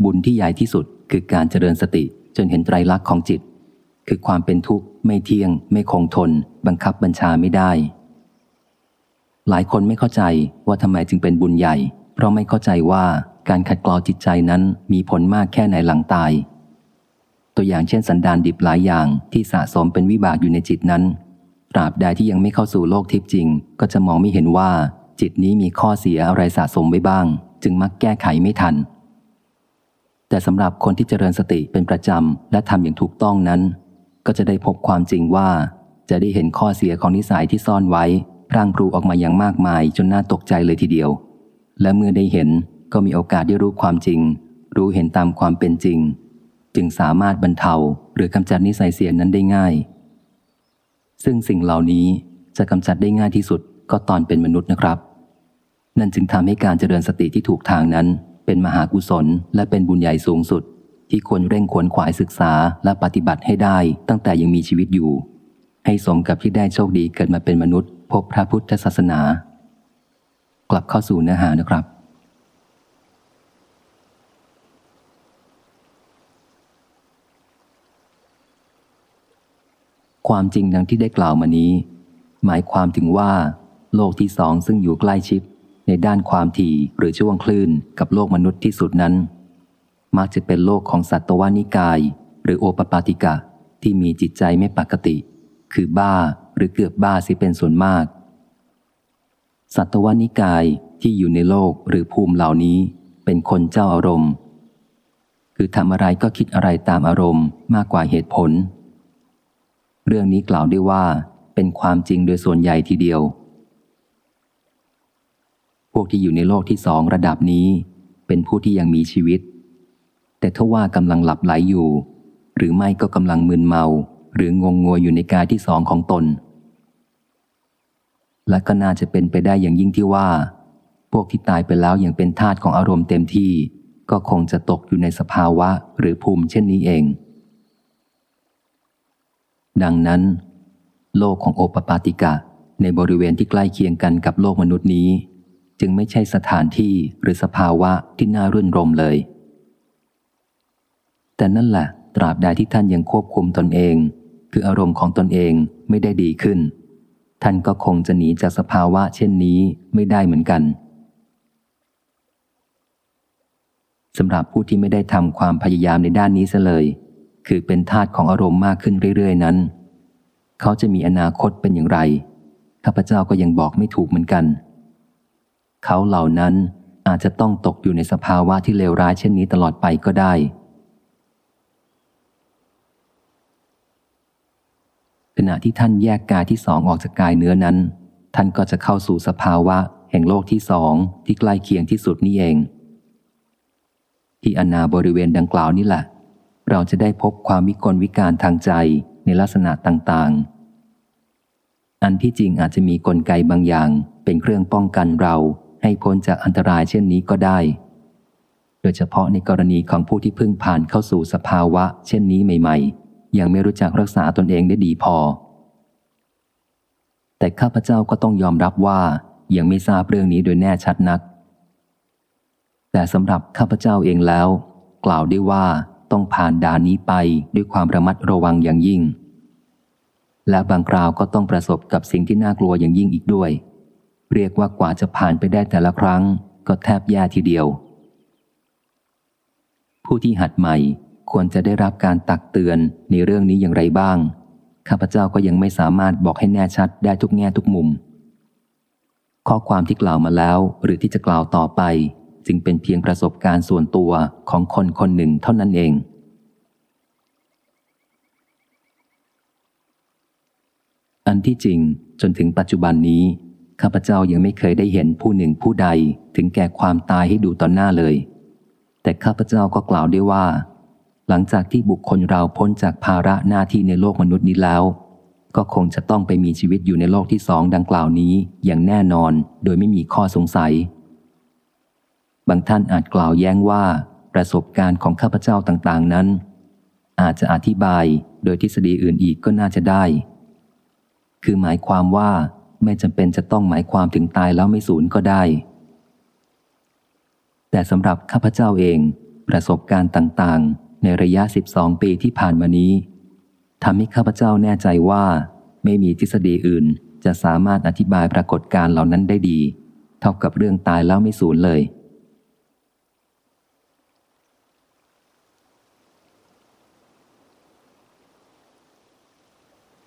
บุญที่ใหญ่ที่สุดคือการเจริญสติจนเห็นไตรลักษณ์ของจิต คือความเป็นทุกข์ไม่เที่ยง ไม่คงทน บังคับบัญชาไม่ได้ หลายคนไม่เข้าใจว่าทำไมจึงเป็นบุญใหญ่ เพราะไม่เข้าใจว่าการขัดเกลาจิตใจนั้นมีผลมากแค่ไหนหลังตาย ตัวอย่างเช่นสันดานดิบหลายอย่างที่สะสมเป็นวิบากอยู่ในจิตนั้นตราบใดที่ยังไม่เข้าสู่โลกทิพย์จริง ก็จะมองไม่เห็นว่า จิตนี้มีข้อเสียอะไรสะสมไว้บ้าง จึงมักแก้ไขไม่ทัน แต่สำหรับคนที่เจริญสติเป็นประจำและทำอย่างถูกต้องนั้น ก็จะได้พบความจริงว่า จะได้เห็นข้อเสียของนิสัยที่ซ่อนไว้ร่างปรูออกมาอย่างมากมายจนน่าตกใจเลยทีเดียว และเมื่อได้เห็นก็มีโอกาสได้รู้ความจริง รู้เห็นตามความเป็นจริง จึงสามารถบรรเทาหรือกำจัดนิสัยเสียนั้นได้ง่าย ซึ่งสิ่งเหล่านี้จะกำจัดได้ง่ายที่สุด ก็ตอนเป็นมนุษย์นะครับ นั่นจึงทำให้การเจริญสติที่ถูกทางนั้น เป็นมหากุศล และเป็นบุญใหญ่สูงสุด ที่ควรเร่งขวนขวายศึกษาและปฏิบัติให้ได้ตั้งแต่ยังมีชีวิตอยู่ ให้สมกับที่ได้โชคดีเกิดมาเป็นมนุษย์ พบพระพุทธศาสนา กลับเข้าสู่เนื้อหานะครับความจริงดังที่ได้กล่าวมานี้ หมายความถึงว่า โลกที่สองซึ่งอยู่ใกล้ชิดในด้านความถี่หรือช่วงคลื่นกับโลกมนุษย์ที่สุดนั้น มักจะเป็นโลกของสัตวานิกาย หรือโอปปาติกะที่มีจิตใจไม่ปกติ คือบ้าหรือเกือบบ้าสิเป็นส่วนมาก สัตวานิกายที่อยู่ในโลกหรือภูมิเหล่านี้เป็นคนเจ้าอารมณ์ คือทำอะไรก็คิดอะไรตามอารมณ์มากกว่าเหตุผล เรื่องนี้กล่าวได้ว่าเป็นความจริงโดยส่วนใหญ่ทีเดียว พวกที่อยู่ในโลกที่สองระดับนี้ เป็นผู้ที่ยังมีชีวิต แต่ถ้าว่ากำลังหลับไหลอยู่ หรือไม่ก็กำลังมึนเมา หรืองงงวยอยู่ในกายที่สองของตน และก็น่าจะเป็นไปได้อย่างยิ่งที่ว่า พวกที่ตายไปแล้วยังเป็นทาตของอารมณ์เต็มที่ ก็คงจะตกอยู่ในสภาวะหรือภูมิเช่นนี้เอง ดังนั้น โลกของโอปปาติกะในบริเวณที่ใกล้เคียงกันกับโลกมนุษย์นี้ จึงไม่ใช่สถานที่หรือสภาวะที่น่ารื่นรมเลย แต่นั่นแหละตราบใดที่ท่านยังควบคุมตนเอง คืออารมณ์ของตนเองไม่ได้ดีขึ้น ท่านก็คงจะหนีจากสภาวะเช่นนี้ไม่ได้เหมือนกันสำหรับผู้ที่ไม่ได้ทำความพยายามในด้านนี้เสเลย คือเป็นธาตุของอารมณ์มากขึ้นเรื่อยๆนั้น เขาจะมีอนาคตเป็นอย่างไรข้าพเจ้าก็ยังบอกไม่ถูกเหมือนกัน เขาเหล่านั้นอาจจะต้องตกอยู่ในสภาวะที่เลวร้ายเช่นนี้ตลอดไปก็ได้ ขณะที่ท่านแยกกายที่สองออกจากกายเนื้อนั้น ท่านก็จะเข้าสู่สภาวะแห่งโลกที่สองที่ใกล้เคียงที่สุดนี่เอง ที่อนาบริเวณดังกล่าวนี่แหละ เราจะได้พบความวิกลวิการทางใจในลักษณะต่างๆ อันที่จริงอาจจะมีกลไกบางอย่างเป็นเครื่องป้องกันเรา ให้พ้นจากอันตรายเช่นนี้ก็ได้ โดยเฉพาะในกรณีของผู้ที่เพิ่งผ่านเข้าสู่สภาวะ เช่นนี้ใหม่ ๆ ยังไม่รู้จักรักษาตนเองได้ดีพอ แต่ข้าพเจ้าก็ต้องยอมรับว่ายังไม่ทราบเรื่องนี้โดยแน่ชัดนัก แต่สำหรับข้าพเจ้าเองแล้ว กล่าวได้ว่าต้องผ่านด่านนี้ไปด้วยความระมัดระวังอย่างยิ่ง และบางคราวก็ต้องประสบกับสิ่งที่น่ากลัวอย่างยิ่งอีกด้วย เรียกว่ากว่าจะผ่านไปได้แต่ละครั้ง ก็แทบแย่ทีเดียว ผู้ที่หัดใหม่ควรจะได้รับการตักเตือนในเรื่องนี้อย่างไรบ้าง ข้าพเจ้าก็ยังไม่สามารถบอกให้แน่ชัดได้ทุกแง่ทุกมุม ข้อความที่กล่าวมาแล้วหรือที่จะกล่าวต่อไป จึงเป็นเพียงประสบการณ์ส่วนตัวของคนคนหนึ่งเท่านั้นเองอันที่จริงจนถึงปัจจุบันนี้ ข้าพเจ้ายังไม่เคยได้เห็นผู้หนึ่งผู้ใดถึงแก่ความตายให้ดูต่อหน้าเลย แต่ข้าพเจ้าก็กล่าวได้ว่า หลังจากที่บุคคลเราพ้นจากภาระหน้าที่ในโลกมนุษย์นี้แล้ว ก็คงจะต้องไปมีชีวิตอยู่ในโลกที่สองดังกล่าวนี้อย่างแน่นอนโดยไม่มีข้อสงสัย บางท่านอาจกล่าวแย้งว่า ประสบการณ์ของข้าพเจ้าต่าง ๆ นั้น อาจจะอธิบายโดยทฤษฎีอื่นอีกก็น่าจะได้ คือหมายความว่า ไม่จำเป็นจะต้องหมายความถึงตายแล้วไม่สูญก็ได้ แต่สำหรับข้าพเจ้าเอง ประสบการณ์ต่างๆ ในระยะ 12 ปีที่ผ่านมานี้ทำให้ข้าพเจ้าแน่ใจว่า ไม่มีทฤษฎีอื่น จะสามารถอธิบายปรากฏการเหล่านั้นได้ดี เท่ากับเรื่องตายแล้วไม่สูญเลย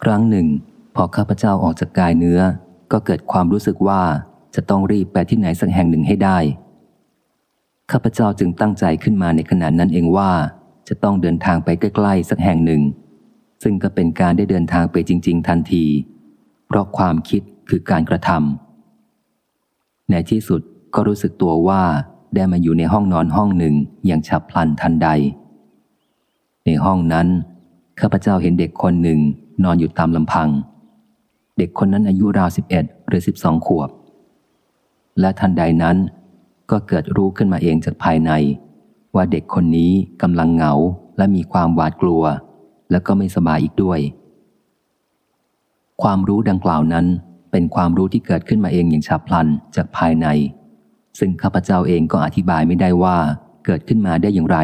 ครั้งหนึ่ง พอข้าพเจ้าออกจากกายเนื้อ ก็เกิดความรู้สึกว่าจะต้องรีบไปที่ไหนสักแห่งหนึ่งให้ได้ ข้าพเจ้าจึงตั้งใจขึ้นมาในขณะนั้นเองว่า จะต้องเดินทางไปใกล้ๆสักแห่งหนึ่ง ซึ่งก็เป็นการได้เดินทางไปจริง ๆ ทันที เพราะความคิดคือการกระทำในที่สุดก็รู้สึกตัวว่าได้มาอยู่ในห้องนอนห้องหนึ่งอย่างฉับพลันทันใด ในห้องนั้นข้าพเจ้าเห็นเด็กคนหนึ่งนอนอยู่ตามลำพัง เด็กคนนั้นอายุราวสิบเอ็ดหรือสิบสองขวบ และทันใดนั้นก็เกิดรู้ขึ้นมาเองจากภายใน ว่าเด็กคนนี้กำลังเหงาและมีความหวาดกลัว และก็ไม่สบายอีกด้วย ความรู้ดังกล่าวนั้นเป็นความรู้ที่เกิดขึ้นมาเองอย่างฉับพลันจากภายใน ซึ่งข้าพเจ้าเองก็อธิบายไม่ได้ว่าเกิดขึ้นมาได้อย่างไร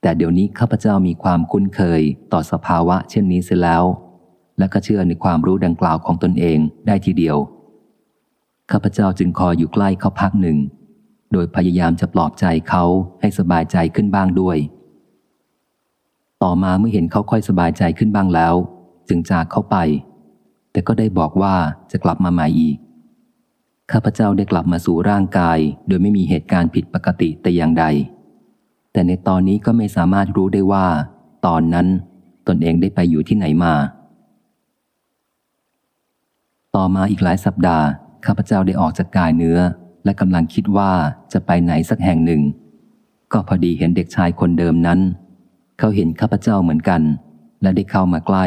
แต่เดี๋ยวนี้ข้าพเจ้ามีความคุ้นเคยต่อสภาวะเช่นนี้เสียแล้ว และก็เชื่อในความรู้ดังกล่าวของตนเองได้ทีเดียว ข้าพเจ้าจึงคอยอยู่ใกล้เขาพักหนึ่ง โดยพยายามจะปลอบใจเขาให้สบายใจขึ้นบ้างด้วย ต่อมาเมื่อเห็นเขาค่อยสบายใจขึ้นบ้างแล้ว จึงจากเขาไป แต่ก็ได้บอกว่าจะกลับมาใหม่อีก ข้าพเจ้าได้กลับมาสู่ร่างกาย โดยไม่มีเหตุการณ์ผิดปกติแต่อย่างใด แต่ในตอนนี้ก็ไม่สามารถรู้ได้ว่า ตอนนั้นตนเองได้ไปอยู่ที่ไหนมา ต่อมาอีกหลายสัปดาห์ ข้าพเจ้าได้ออกจากกายเนื้อ และกำลังคิดว่าจะไปไหนสักแห่งหนึ่ง ก็พอดีเห็นเด็กชายคนเดิมนั้น เขาเห็นข้าพเจ้าเหมือนกัน และได้เข้ามาใกล้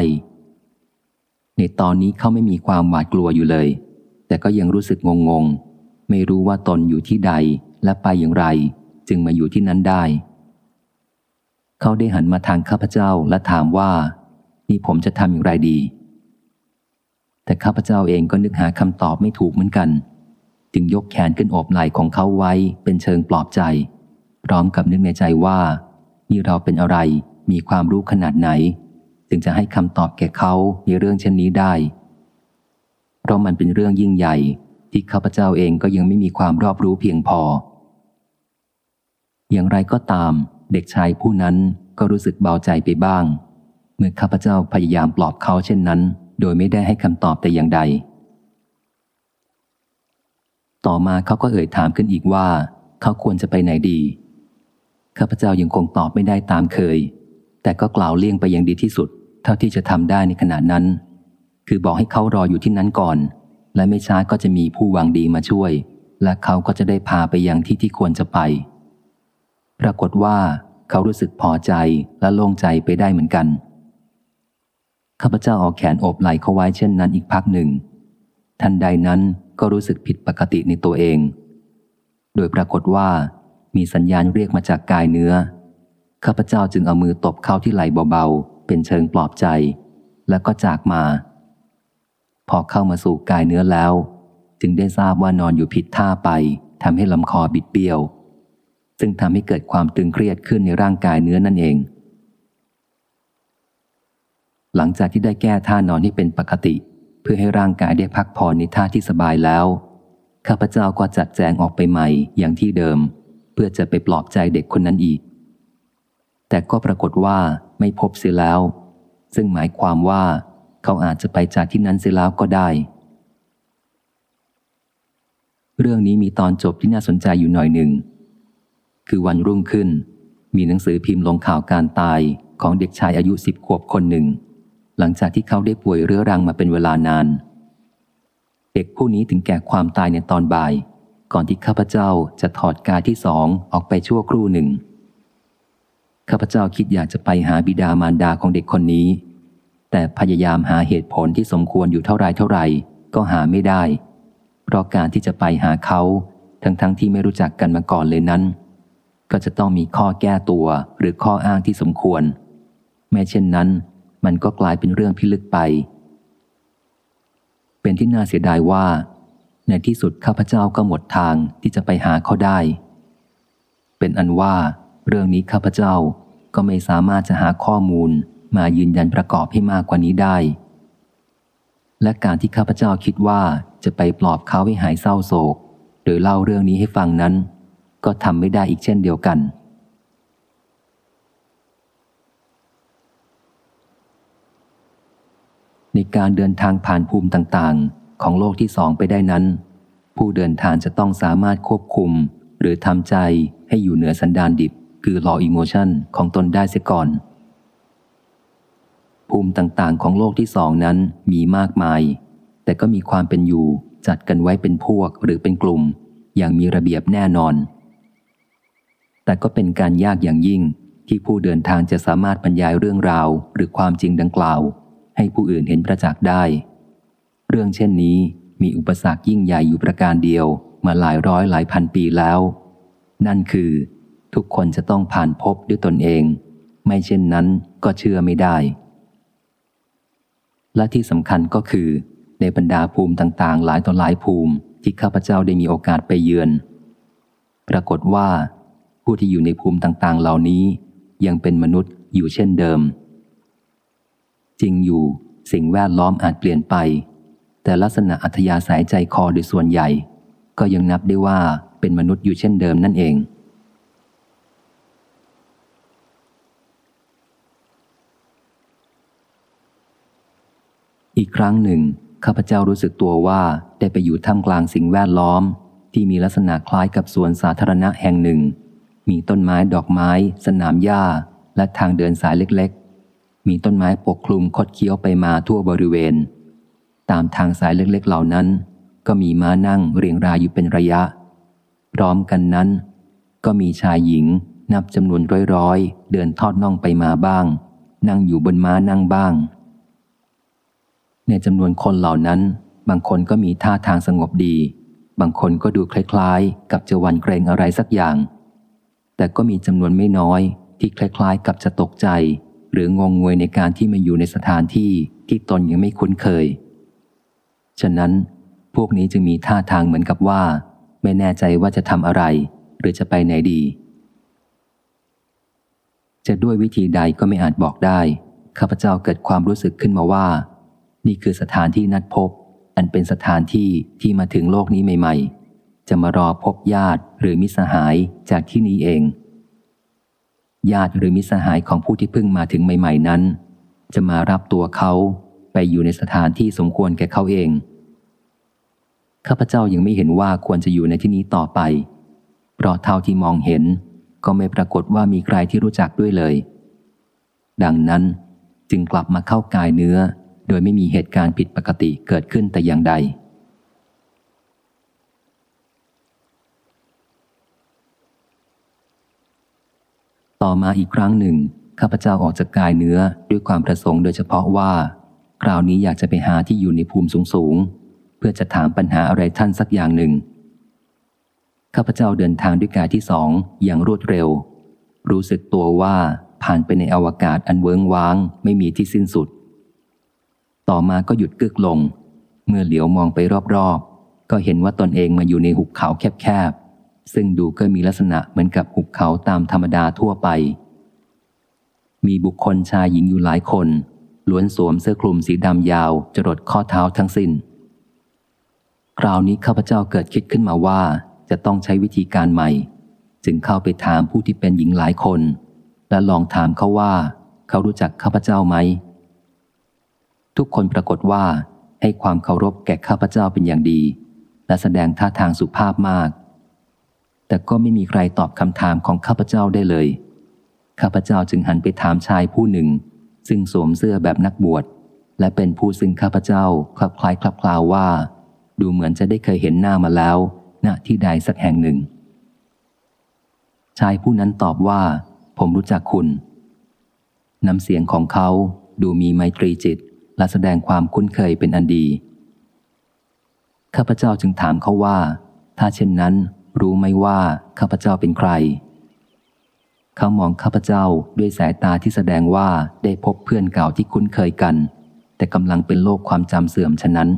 ในตอนนี้เขาไม่มีความหวาดกลัวอยู่เลย แต่ก็ยังรู้สึกงงงไม่รู้ว่าตนอยู่ที่ใดและไปอย่างไร จึงมาอยู่ที่นั้นได้ เขาได้หันมาทางข้าพเจ้าและถามว่า นี่ผมจะทำอย่างไรดี แต่ข้าพเจ้าเองก็นึกหาคำตอบไม่ถูกเหมือนกัน จึงยกแขนขึ้นโอบไหล่ของเขาไว้เป็นเชิงปลอบใจ พร้อมกับนึกในใจว่า นี่เราเป็นอะไรมีความรู้ขนาดไหน จึงจะให้คำตอบแก่เขาในเรื่องเช่นนี้ได้ เพราะมันเป็นเรื่องยิ่งใหญ่ที่ข้าพเจ้าเองก็ยังไม่มีความรอบรู้เพียงพอ อย่างไรก็ตาม เด็กชายผู้นั้นก็รู้สึกเบาใจไปบ้าง เมื่อข้าพเจ้าพยายามปลอบเขาเช่นนั้น โดยไม่ได้ให้คำตอบแต่อย่างใด ต่อมาเขาก็เอ่ยถามขึ้นอีกว่า เขาควรจะไปไหนดี ข้าพเจ้ายังคงตอบไม่ได้ตามเคย แต่ก็กล่าวเลี่ยงไปอย่างดีที่สุด เท่าที่จะทำได้ในขณะนั้น คือบอกให้เขารออยู่ที่นั้นก่อน และไม่ช้าก็จะมีผู้วังดีมาช่วย และเขาก็จะได้พาไปยังที่ที่ควรจะไป ปรากฏว่า เขารู้สึกพอใจและโล่งใจไปได้เหมือนกัน ข้าพเจ้าเอาแขนโอบไหล่เขาไว้เช่นนั้นอีกพักหนึ่ง ทันใดนั้นก็รู้สึกผิดปกติในตัวเอง โดยปรากฏว่ามีสัญญาณเรียกมาจากกายเนื้อ ข้าพเจ้าจึงเอามือตบเข้าที่ไหล่เบาๆ เป็นเชิงปลอบใจ แล้วก็จากมา พอเข้ามาสู่กายเนื้อแล้ว จึงได้ทราบว่านอนอยู่ผิดท่าไปทำให้ลำคอบิดเบี้ยว ซึ่งทำให้เกิดความตึงเครียดขึ้นในร่างกายเนื้อนั่นเอง หลังจากที่ได้แก้ท่านอนให้เป็นปกติ เพื่อให้ร่างกายได้พักผ่อนในท่าที่สบายแล้วข้าพเจ้าก็จัดแจงออกไปใหม่อย่างที่เดิม เพื่อจะไปปลอบใจเด็กคนนั้นอีก แต่ก็ปรากฏว่าไม่พบเสียแล้ว ซึ่งหมายความว่า เขาอาจจะไปจากที่นั้นเสียแล้วก็ได้ เรื่องนี้มีตอนจบที่น่าสนใจอยู่หน่อยหนึ่ง คือวันรุ่งขึ้น มีหนังสือพิมพ์ลงข่าวการตายของเด็กชายอายุสิบขวบคนหนึ่ง หลังจากที่เขาได้ป่วยเรื้อรังมาเป็นเวลานาน เด็กผู้นี้ถึงแก่ความตายในตอนบ่าย ก่อนที่ข้าพเจ้าจะถอดกายที่สองออกไปชั่วครู่หนึ่ง ข้าพเจ้าคิดอยากจะไปหาบิดามารดาของเด็กคนนี้ แต่พยายามหาเหตุผลที่สมควรอยู่เท่าไรเท่าไรก็หาไม่ได้ เพราะการที่จะไปหาเขาทั้งๆทที่ไม่รู้จักกันมาก่อนเลยนั้น ก็จะต้องมีข้อแก้ตัวหรือข้ออ้างที่สมควรแม้เช่นนั้น มันก็กลายเป็นเรื่องพิลึกไป เป็นที่น่าเสียดายว่า ในที่สุดข้าพเจ้าก็หมดทางที่จะไปหาเขาได้ เป็นอันว่า เรื่องนี้ข้าพเจ้าก็ไม่สามารถจะหาข้อมูลมายืนยันประกอบให้มากกว่านี้ได้ และการที่ข้าพเจ้าคิดว่าจะไปปลอบเขาให้หายเศร้าโศก หรือเล่าเรื่องนี้ให้ฟังนั้น ก็ทำไม่ได้อีกเช่นเดียวกัน ในการเดินทางผ่านภูมิต่างๆ ของโลกที่สองไปได้นั้น ผู้เดินทางจะต้องสามารถควบคุม หรือทำใจให้อยู่เหนือสันดานดิบ คือ law emotion ของตนได้เสียก่อน ภูมิต่างๆ ของโลกที่สองนั้นมีมากมาย แต่ก็มีความเป็นอยู่จัดกันไว้เป็นพวกหรือเป็นกลุ่ม อย่างมีระเบียบแน่นอน แต่ก็เป็นการยากอย่างยิ่งที่ผู้เดินทางจะสามารถบรรยายเรื่องราวหรือความจริงดังกล่าว ให้ผู้อื่นเห็นประจักษ์ได้ เรื่องเช่นนี้มีอุปสรรคยิ่งใหญ่อยู่ประการเดียวมาหลายร้อยหลายพันปีแล้ว นั่นคือ ทุกคนจะต้องผ่านพบด้วยตนเอง ไม่เช่นนั้นก็เชื่อไม่ได้ และที่สำคัญก็คือ ในบรรดาภูมิต่างๆ หลายต่อหลายภูมิที่ข้าพเจ้าได้มีโอกาสไปเยือน ปรากฏว่า ผู้ที่อยู่ในภูมิต่างๆ เหล่านี้ยังเป็นมนุษย์อยู่เช่นเดิม จริงอยู่ สิ่งแวดล้อมอาจเปลี่ยนไป แต่ลักษณะอัธยาศัยใจคอโดยส่วนใหญ่ ก็ยังนับได้ว่าเป็นมนุษย์อยู่เช่นเดิมนั่นเอง อีกครั้งหนึ่ง ข้าพเจ้ารู้สึกตัวว่าได้ไปอยู่ท่ามกลางสิ่งแวดล้อม ที่มีลักษณะคล้ายกับสวนสาธารณะแห่งหนึ่ง มีต้นไม้ดอกไม้ สนามหญ้า และทางเดินสายเล็กๆ มีต้นไม้ปกคลุมคดเคี้ยวไปมาทั่วบริเวณ ตามทางสายเล็กๆเหล่านั้น ก็มีม้านั่งเรียงรายอยู่เป็นระยะ พร้อมกันนั้น ก็มีชายหญิงนับจำนวนร้อยๆ เดินทอดน่องไปมาบ้าง นั่งอยู่บนม้านั่งบ้าง ในจำนวนคนเหล่านั้น บางคนก็มีท่าทางสงบดี บางคนก็ดูคล้ายๆ กับจะวันเกรงอะไรสักอย่าง แต่ก็มีจำนวนไม่น้อยที่คล้ายๆ กับจะตกใจ หรืองงงวยในการที่มาอยู่ในสถานที่ที่ตนยังไม่คุ้นเคย ฉะนั้นพวกนี้จึงมีท่าทางเหมือนกับว่า ไม่แน่ใจว่าจะทำอะไร หรือจะไปไหนดี จะด้วยวิธีใดก็ไม่อาจบอกได้ข้าพเจ้าเกิดความรู้สึกขึ้นมาว่า นี่คือสถานที่นัดพบ อันเป็นสถานที่ที่มาถึงโลกนี้ใหม่ ๆ จะมารอพบญาติหรือมิสหายจากที่นี้เอง ญาติหรือมิสหายของผู้ที่เพิ่งมาถึงใหม่ ๆนั้น จะมารับตัวเขาไปอยู่ในสถานที่สมควรแก่เขาเอง ข้าพเจ้ายังไม่เห็นว่าควรจะอยู่ในที่นี้ต่อไป เพราะเท่าที่มองเห็น ก็ไม่ปรากฏว่ามีใครที่รู้จักด้วยเลย ดังนั้นจึงกลับมาเข้ากายเนื้อ โดยไม่มีเหตุการณ์ผิดปกติเกิดขึ้นแต่อย่างใด ต่อมาอีกครั้งหนึ่ง ข้าพเจ้าออกจากกายเนื้อด้วยความประสงค์โดยเฉพาะว่า คราวนี้อยากจะไปหาที่อยู่ในภูมิสูงๆ เพื่อจะถามปัญหาอะไรท่านสักอย่างหนึ่ง ข้าพเจ้าเดินทางด้วยกายที่สองอย่างรวดเร็ว รู้สึกตัวว่าผ่านไปในอวกาศอันเวิงว้าง ไม่มีที่สิ้นสุด ต่อมาก็หยุดกึกลง เมื่อเหลียวมองไปรอบๆ ก็เห็นว่าตนเองมาอยู่ในหุบเขาแคบๆ ซึ่งดูก็มีลักษณะเหมือนกับหุบเขาตามธรรมดาทั่วไป มีบุคคลชายหญิงอยู่หลายคน ล้วนสวมเสื้อคลุมสีดำยาวจรดข้อเท้าทั้งสิน้น คราวนี้ข้าพเจ้าเกิดคิดขึ้นมาว่าจะต้องใช้วิธีการใหม่ จึงเข้าไปถามผู้ที่เป็นหญิงหลายคน และลองถามเขาว่า เขารู้จักข้าพเจ้าไหม ทุกคนปรากฏว่าให้ความเคารพแก่ข้าพเจ้าเป็นอย่างดี และแสดงท่าทางสุภาพมาก แต่ก็ไม่มีใครตอบคำถามของข้าพเจ้าได้เลย ข้าพเจ้าจึงหันไปถามชายผู้หนึ่ง ซึ่งสวมเสื้อแบบนักบวช และเป็นผู้ซึ่งข้าพเจ้าคลับคล้ายคลับคลาวว่า ดูเหมือนจะได้เคยเห็นหน้ามาแล้วณที่ใดสักแห่งหนึ่ง ชายผู้นั้นตอบว่า ผมรู้จักคุณ น้ำเสียงของเขาดูมีไมตรีจิต และแสดงความคุ้นเคยเป็นอันดี ข้าพเจ้าจึงถามเขาว่า ถ้าเช่นนั้น รู้ไหมว่าข้าพเจ้าเป็นใคร เขามองข้าพเจ้าด้วยสายตาที่แสดงว่าได้พบเพื่อนเก่าที่คุ้นเคยกัน แต่กำลังเป็นโรคความจำเสื่อมฉะนั้น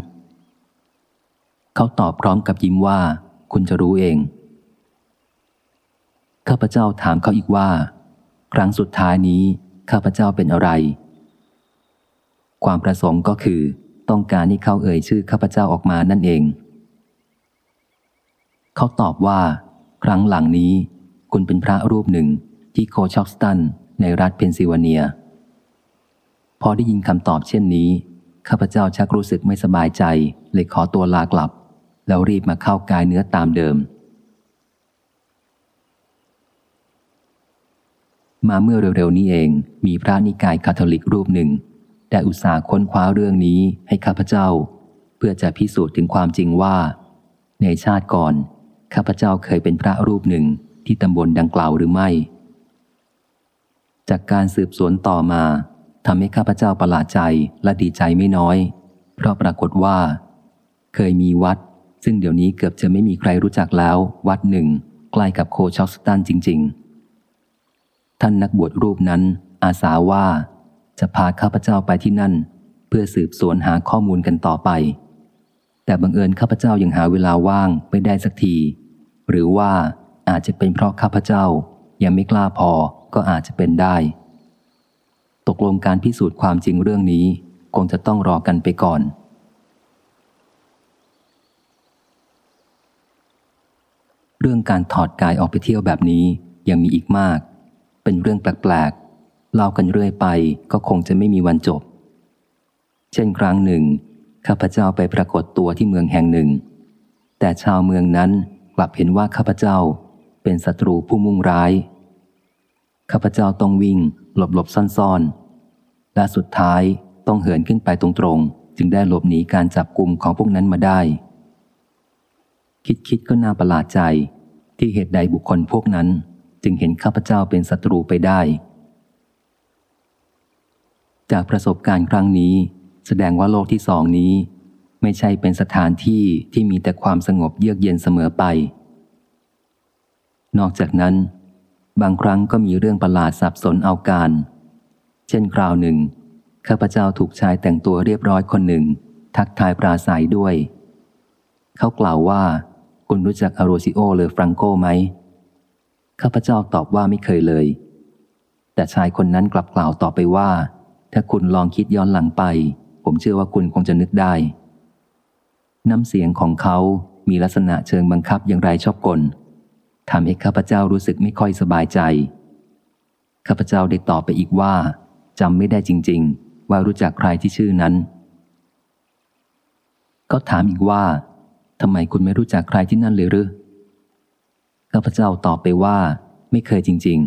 เขาตอบพร้อมกับยิ้มว่า คุณจะรู้เอง ข้าพเจ้าถามเขาอีกว่า ครั้งสุดท้ายนี้ข้าพเจ้าเป็นอะไร ความประสงค์ก็คือ ต้องการให้เขาเอ่ยชื่อข้าพเจ้าออกมานั่นเอง เขาตอบว่า ครั้งหลังนี้ คุณเป็นพระรูปหนึ่งที่โคช็อกสตันในรัฐเพนซิลเวเนีย พอได้ยินคำตอบเช่นนี้ ข้าพเจ้าชักรู้สึกไม่สบายใจ เลยขอตัวลากลับ แล้วรีบมาเข้ากายเนื้อตามเดิม มาเมื่อเร็วๆนี้เองมีพระนิกายคาทอลิกรูปหนึ่งได้อุตส่าห์ค้นคว้าเรื่องนี้ให้ข้าพเจ้า เพื่อจะพิสูจน์ถึงความจริงว่า ในชาติก่อน ข้าพเจ้าเคยเป็นพระรูปหนึ่งที่ตำบลดังกล่าวหรือไม่ จากการสืบสวนต่อมาทำให้ข้าพเจ้าประหลาดใจและดีใจไม่น้อย เพราะปรากฏว่า เคยมีวัด ซึ่งเดี๋ยวนี้เกือบจะไม่มีใครรู้จักแล้ว วัดหนึ่งใกล้กับโคชอสตันจริง ๆ ท่านนักบวชรูปนั้น อาสาว่าจะพาข้าพเจ้าไปที่นั่น เพื่อสืบสวนหาข้อมูลกันต่อไป แต่บังเอิญข้าพเจ้ายังหาเวลาว่างไม่ได้สักที หรือว่าอาจจะเป็นเพราะข้าพเจ้ายังไม่กล้าพอก็อาจจะเป็นได้ ตกลงการพิสูจน์ความจริงเรื่องนี้คงจะต้องรอกันไปก่อน เรื่องการถอดกายออกไปเที่ยวแบบนี้ยังมีอีกมาก เป็นเรื่องแปลกๆเล่ากันเรื่อยไปก็คงจะไม่มีวันจบ เช่นครั้งหนึ่ง ข้าพเจ้าไปปรากฏตัวที่เมืองแห่งหนึ่ง แต่ชาวเมืองนั้นกลับเห็นว่าข้าพเจ้าเป็นศัตรูผู้มุ่งร้าย ข้าพเจ้าต้องวิ่ง หลบหลบซ่อนๆ และสุดท้ายต้องเหินขึ้นไปตรงๆ จึงได้หลบหนีการจับกลุ่มของพวกนั้นมาได้ คิดคิดก็น่าประหลาดใจที่เหตุใดบุคคลพวกนั้น จึงเห็นข้าพเจ้าเป็นศัตรูไปได้ จากประสบการณ์ครั้งนี้ แสดงว่าโลกที่สองนี้ ไม่ใช่เป็นสถานที่ที่มีแต่ความสงบเยือกเย็นเสมอไป นอกจากนั้น บางครั้งก็มีเรื่องประหลาดสับสนเอาการ เช่นคราวหนึ่ง ข้าพเจ้าถูกชายแต่งตัวเรียบร้อยคนหนึ่ง ทักทายปราศัยด้วย เขากล่าวว่า คุณรู้จักอโรซิโอเลอฟรังโกไหมข้าพเจ้าตอบว่าไม่เคยเลย แต่ชายคนนั้นกลับกล่าวต่อไปว่า ถ้าคุณลองคิดย้อนหลังไป ผมเชื่อว่าคุณคงจะนึกได้ น้ำเสียงของเขามีลักษณะเชิงบังคับอย่างไรชอบกลทำให้ข้าพเจ้ารู้สึกไม่ค่อยสบายใจ ข้าพเจ้าได้ตอบไปอีกว่าจำไม่ได้จริง ๆ ว่ารู้จักใครที่ชื่อนั้น ก็ถามอีกว่าทำไมคุณไม่รู้จักใครที่นั่นเลยหรือข้าพเจ้าตอบไปว่า ไม่เคยจริง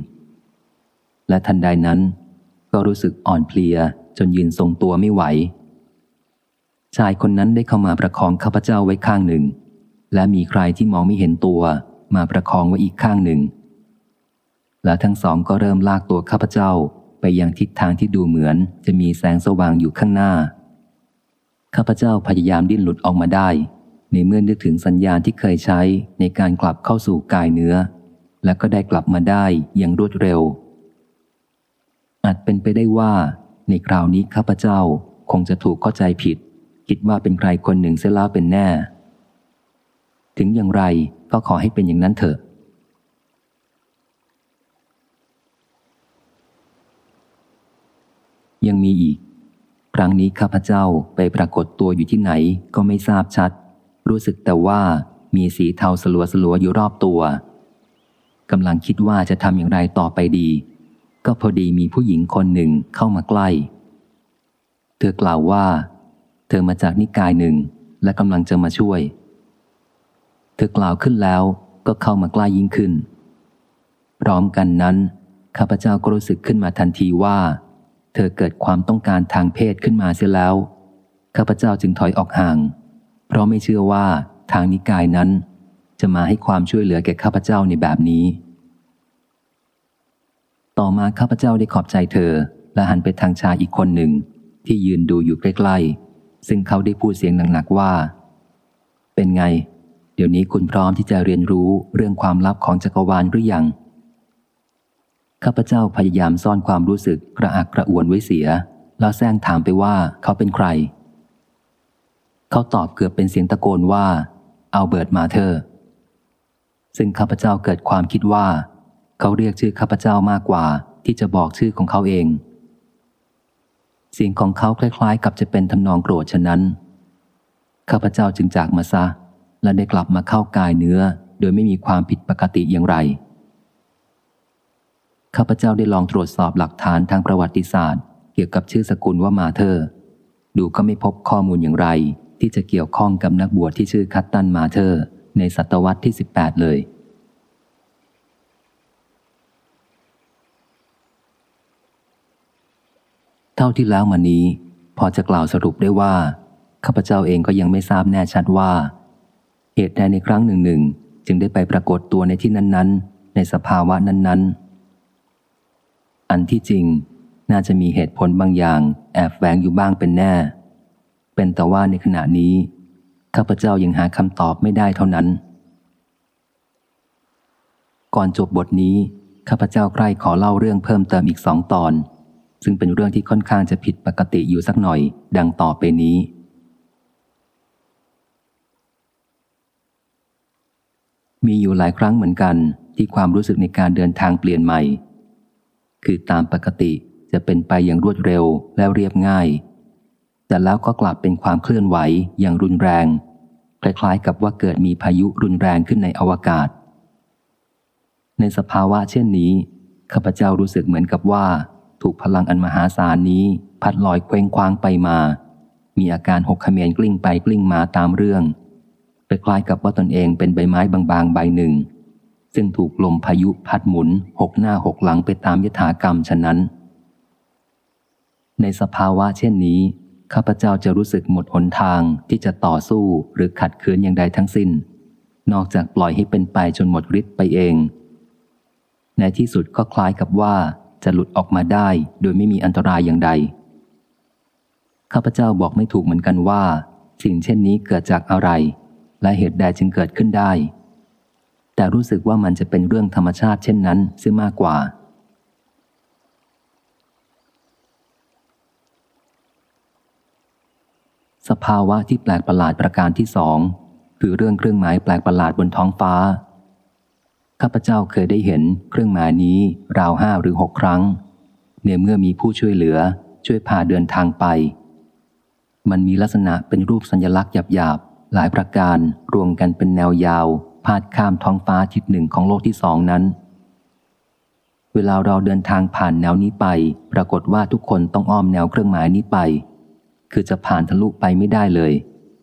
ๆ และทันใดนั้น ก็รู้สึกอ่อนเพลียจนยืนทรงตัวไม่ไหว ชายคนนั้นได้เข้ามาประคองข้าพเจ้าไว้ข้างหนึ่ง และมีใครที่มองไม่เห็นตัวมาประคองไว้อีกข้างหนึ่ง และทั้งสองก็เริ่มลากตัวข้าพเจ้าไปยังทิศทางที่ดูเหมือนจะมีแสงสว่างอยู่ข้างหน้า ข้าพเจ้าพยายามดิ้นหลุดออกมาได้ ในเมื่อนึกถึงสัญญาณที่เคยใช้ในการกลับเข้าสู่กายเนื้อ และก็ได้กลับมาได้อย่างรวดเร็ว อาจเป็นไปได้ว่า ในคราวนี้ข้าพเจ้าคงจะถูกเข้าใจผิด คิดว่าเป็นใครคนหนึ่งเสียแล้วเป็นแน่ ถึงอย่างไรก็ขอให้เป็นอย่างนั้นเถอะ ยังมีอีก ครั้งนี้ข้าพเจ้าไปปรากฏตัวอยู่ที่ไหนก็ไม่ทราบชัด รู้สึกแต่ว่ามีสีเทาสลัวสลัวอยู่รอบตัวกำลังคิดว่าจะทำอย่างไรต่อไปดี ก็พอดีมีผู้หญิงคนหนึ่งเข้ามาใกล้ เธอกล่าวว่า เธอมาจากนิกายหนึ่งและกำลังจะมาช่วย เธอกล่าวขึ้นแล้วก็เข้ามาใกล้ยิ่งขึ้น พร้อมกันนั้น ข้าพเจ้าก็รู้สึกขึ้นมาทันทีว่า เธอเกิดความต้องการทางเพศขึ้นมาเสียแล้ว ข้าพเจ้าจึงถอยออกห่าง เพราะไม่เชื่อว่าทางนิกายนั้น จะมาให้ความช่วยเหลือแก่ข้าพเจ้าในแบบนี้ ต่อมาข้าพเจ้าได้ขอบใจเธอและหันไปทางชายอีกคนหนึ่งที่ยืนดูอยู่ใกล้ๆ ซึ่งเขาได้พูดเสียงหนักๆว่า เป็นไง เดี๋ยวนี้คุณพร้อมที่จะเรียนรู้เรื่องความลับของจักรวาลหรือยังข้าพเจ้าพยายามซ่อนความรู้สึกกระอักกระอ่วนไว้เสีย แล้วแซงถามไปว่าเขาเป็นใคร เขาตอบเกือบเป็นเสียงตะโกนว่าเอาเบิร์ตมาเธอ ซึ่งข้าพเจ้าเกิดความคิดว่า เขาเรียกชื่อข้าพเจ้ามากกว่าที่จะบอกชื่อของเขาเอง เสียงของเขาคล้ายๆ กับจะเป็นทำนองโกรธฉะนั้น ข้าพเจ้าจึงจากมาซะ และได้กลับมาเข้ากายเนื้อ โดยไม่มีความผิดปกติอย่างไร ข้าพเจ้าได้ลองตรวจสอบหลักฐานทางประวัติศาสตร์ เกี่ยวกับชื่อสกุลว่ามาเธอร์ดูก็ไม่พบข้อมูลอย่างไร ที่จะเกี่ยวข้องกับนักบวชที่ชื่อคัตตันมาเธอร์ในศตวรรษที่ 18 เลย ท่าที่แล้วมานี้ พอจะกล่าวสรุปได้ว่าข้าพเจ้าเองก็ยังไม่ทราบแน่ชัดว่า เหตุใดในครั้งหนึ่งหนึ่งจึงได้ไปปรากฏตัวในที่นั้นๆ ในสภาวะนั้น ๆ อันที่จริงน่าจะมีเหตุผลบางอย่าง แอบแฝงอยู่บ้างเป็นแน่ เป็นแต่ว่าในขณะนี้ข้าพเจ้ายังหาคำตอบไม่ได้เท่านั้น ก่อนจบบทนี้ข้าพเจ้าใกล้ขอเล่าเรื่องเพิ่มเติมอีกสองตอน ซึ่งเป็นเรื่องที่ค่อนข้างจะผิดปกติอยู่สักหน่อย ดังต่อไปนี้ มีอยู่หลายครั้งเหมือนกันที่ความรู้สึกในการเดินทางเปลี่ยนใหม่ คือตามปกติจะเป็นไปอย่างรวดเร็วและเรียบง่าย แต่แล้วก็กลับเป็นความเคลื่อนไหวอย่างรุนแรง คล้ายๆกับว่าเกิดมีพายุรุนแรงขึ้นในอวกาศ ในสภาวะเช่นนี้ข้าพเจ้ารู้สึกเหมือนกับว่า ถูกพลังอันมหาศาลนี้ พัดลอยเคว้งคว้างไปมา มีอาการหกขเมนกลิ้งไปกลิ้งมาตามเรื่องไปคล้ายกับว่าตนเองเป็นใบไม้บางๆ ใบหนึ่ง ซึ่งถูกลมพายุพัดหมุนหกหน้าหกหลังไปตามยถากรรมฉะนั้น ในสภาวะเช่นนี้ ข้าพเจ้าจะรู้สึกหมดหนทางที่จะต่อสู้หรือขัดขืนอย่างใดทั้งสิ้น นอกจากปล่อยให้เป็นไปจนหมดฤทธิ์ไปเอง ในที่สุดก็คล้ายกับว่า จะหลุดออกมาได้โดยไม่มีอันตรายอย่างใด ข้าพเจ้าบอกไม่ถูกเหมือนกันว่า สิ่งเช่นนี้เกิดจากอะไร และเหตุใดจึงเกิดขึ้นได้ แต่รู้สึกว่ามันจะเป็นเรื่องธรรมชาติเช่นนั้นซึ่งมากกว่า สภาวะที่แปลกประหลาดประการที่สองคือเรื่องเครื่องหมายแปลกประหลาดบนท้องฟ้า ข้าพเจ้าเคยได้เห็นเครื่องหมายนี้ราวห้าหรือหกครั้ง ในเมื่อมีผู้ช่วยเหลือช่วยพาเดินทางไป มันมีลักษณะเป็นรูปสัญลักษณ์หยาบๆ หลายประการรวมกันเป็นแนวยาว พาดข้ามท้องฟ้าทิศหนึ่งของโลกที่สองนั้น เวลาเราเดินทางผ่านแนวนี้ไป ปรากฏว่าทุกคนต้องอ้อมแนวเครื่องหมายนี้ไป คือจะผ่านทะลุไปไม่ได้เลย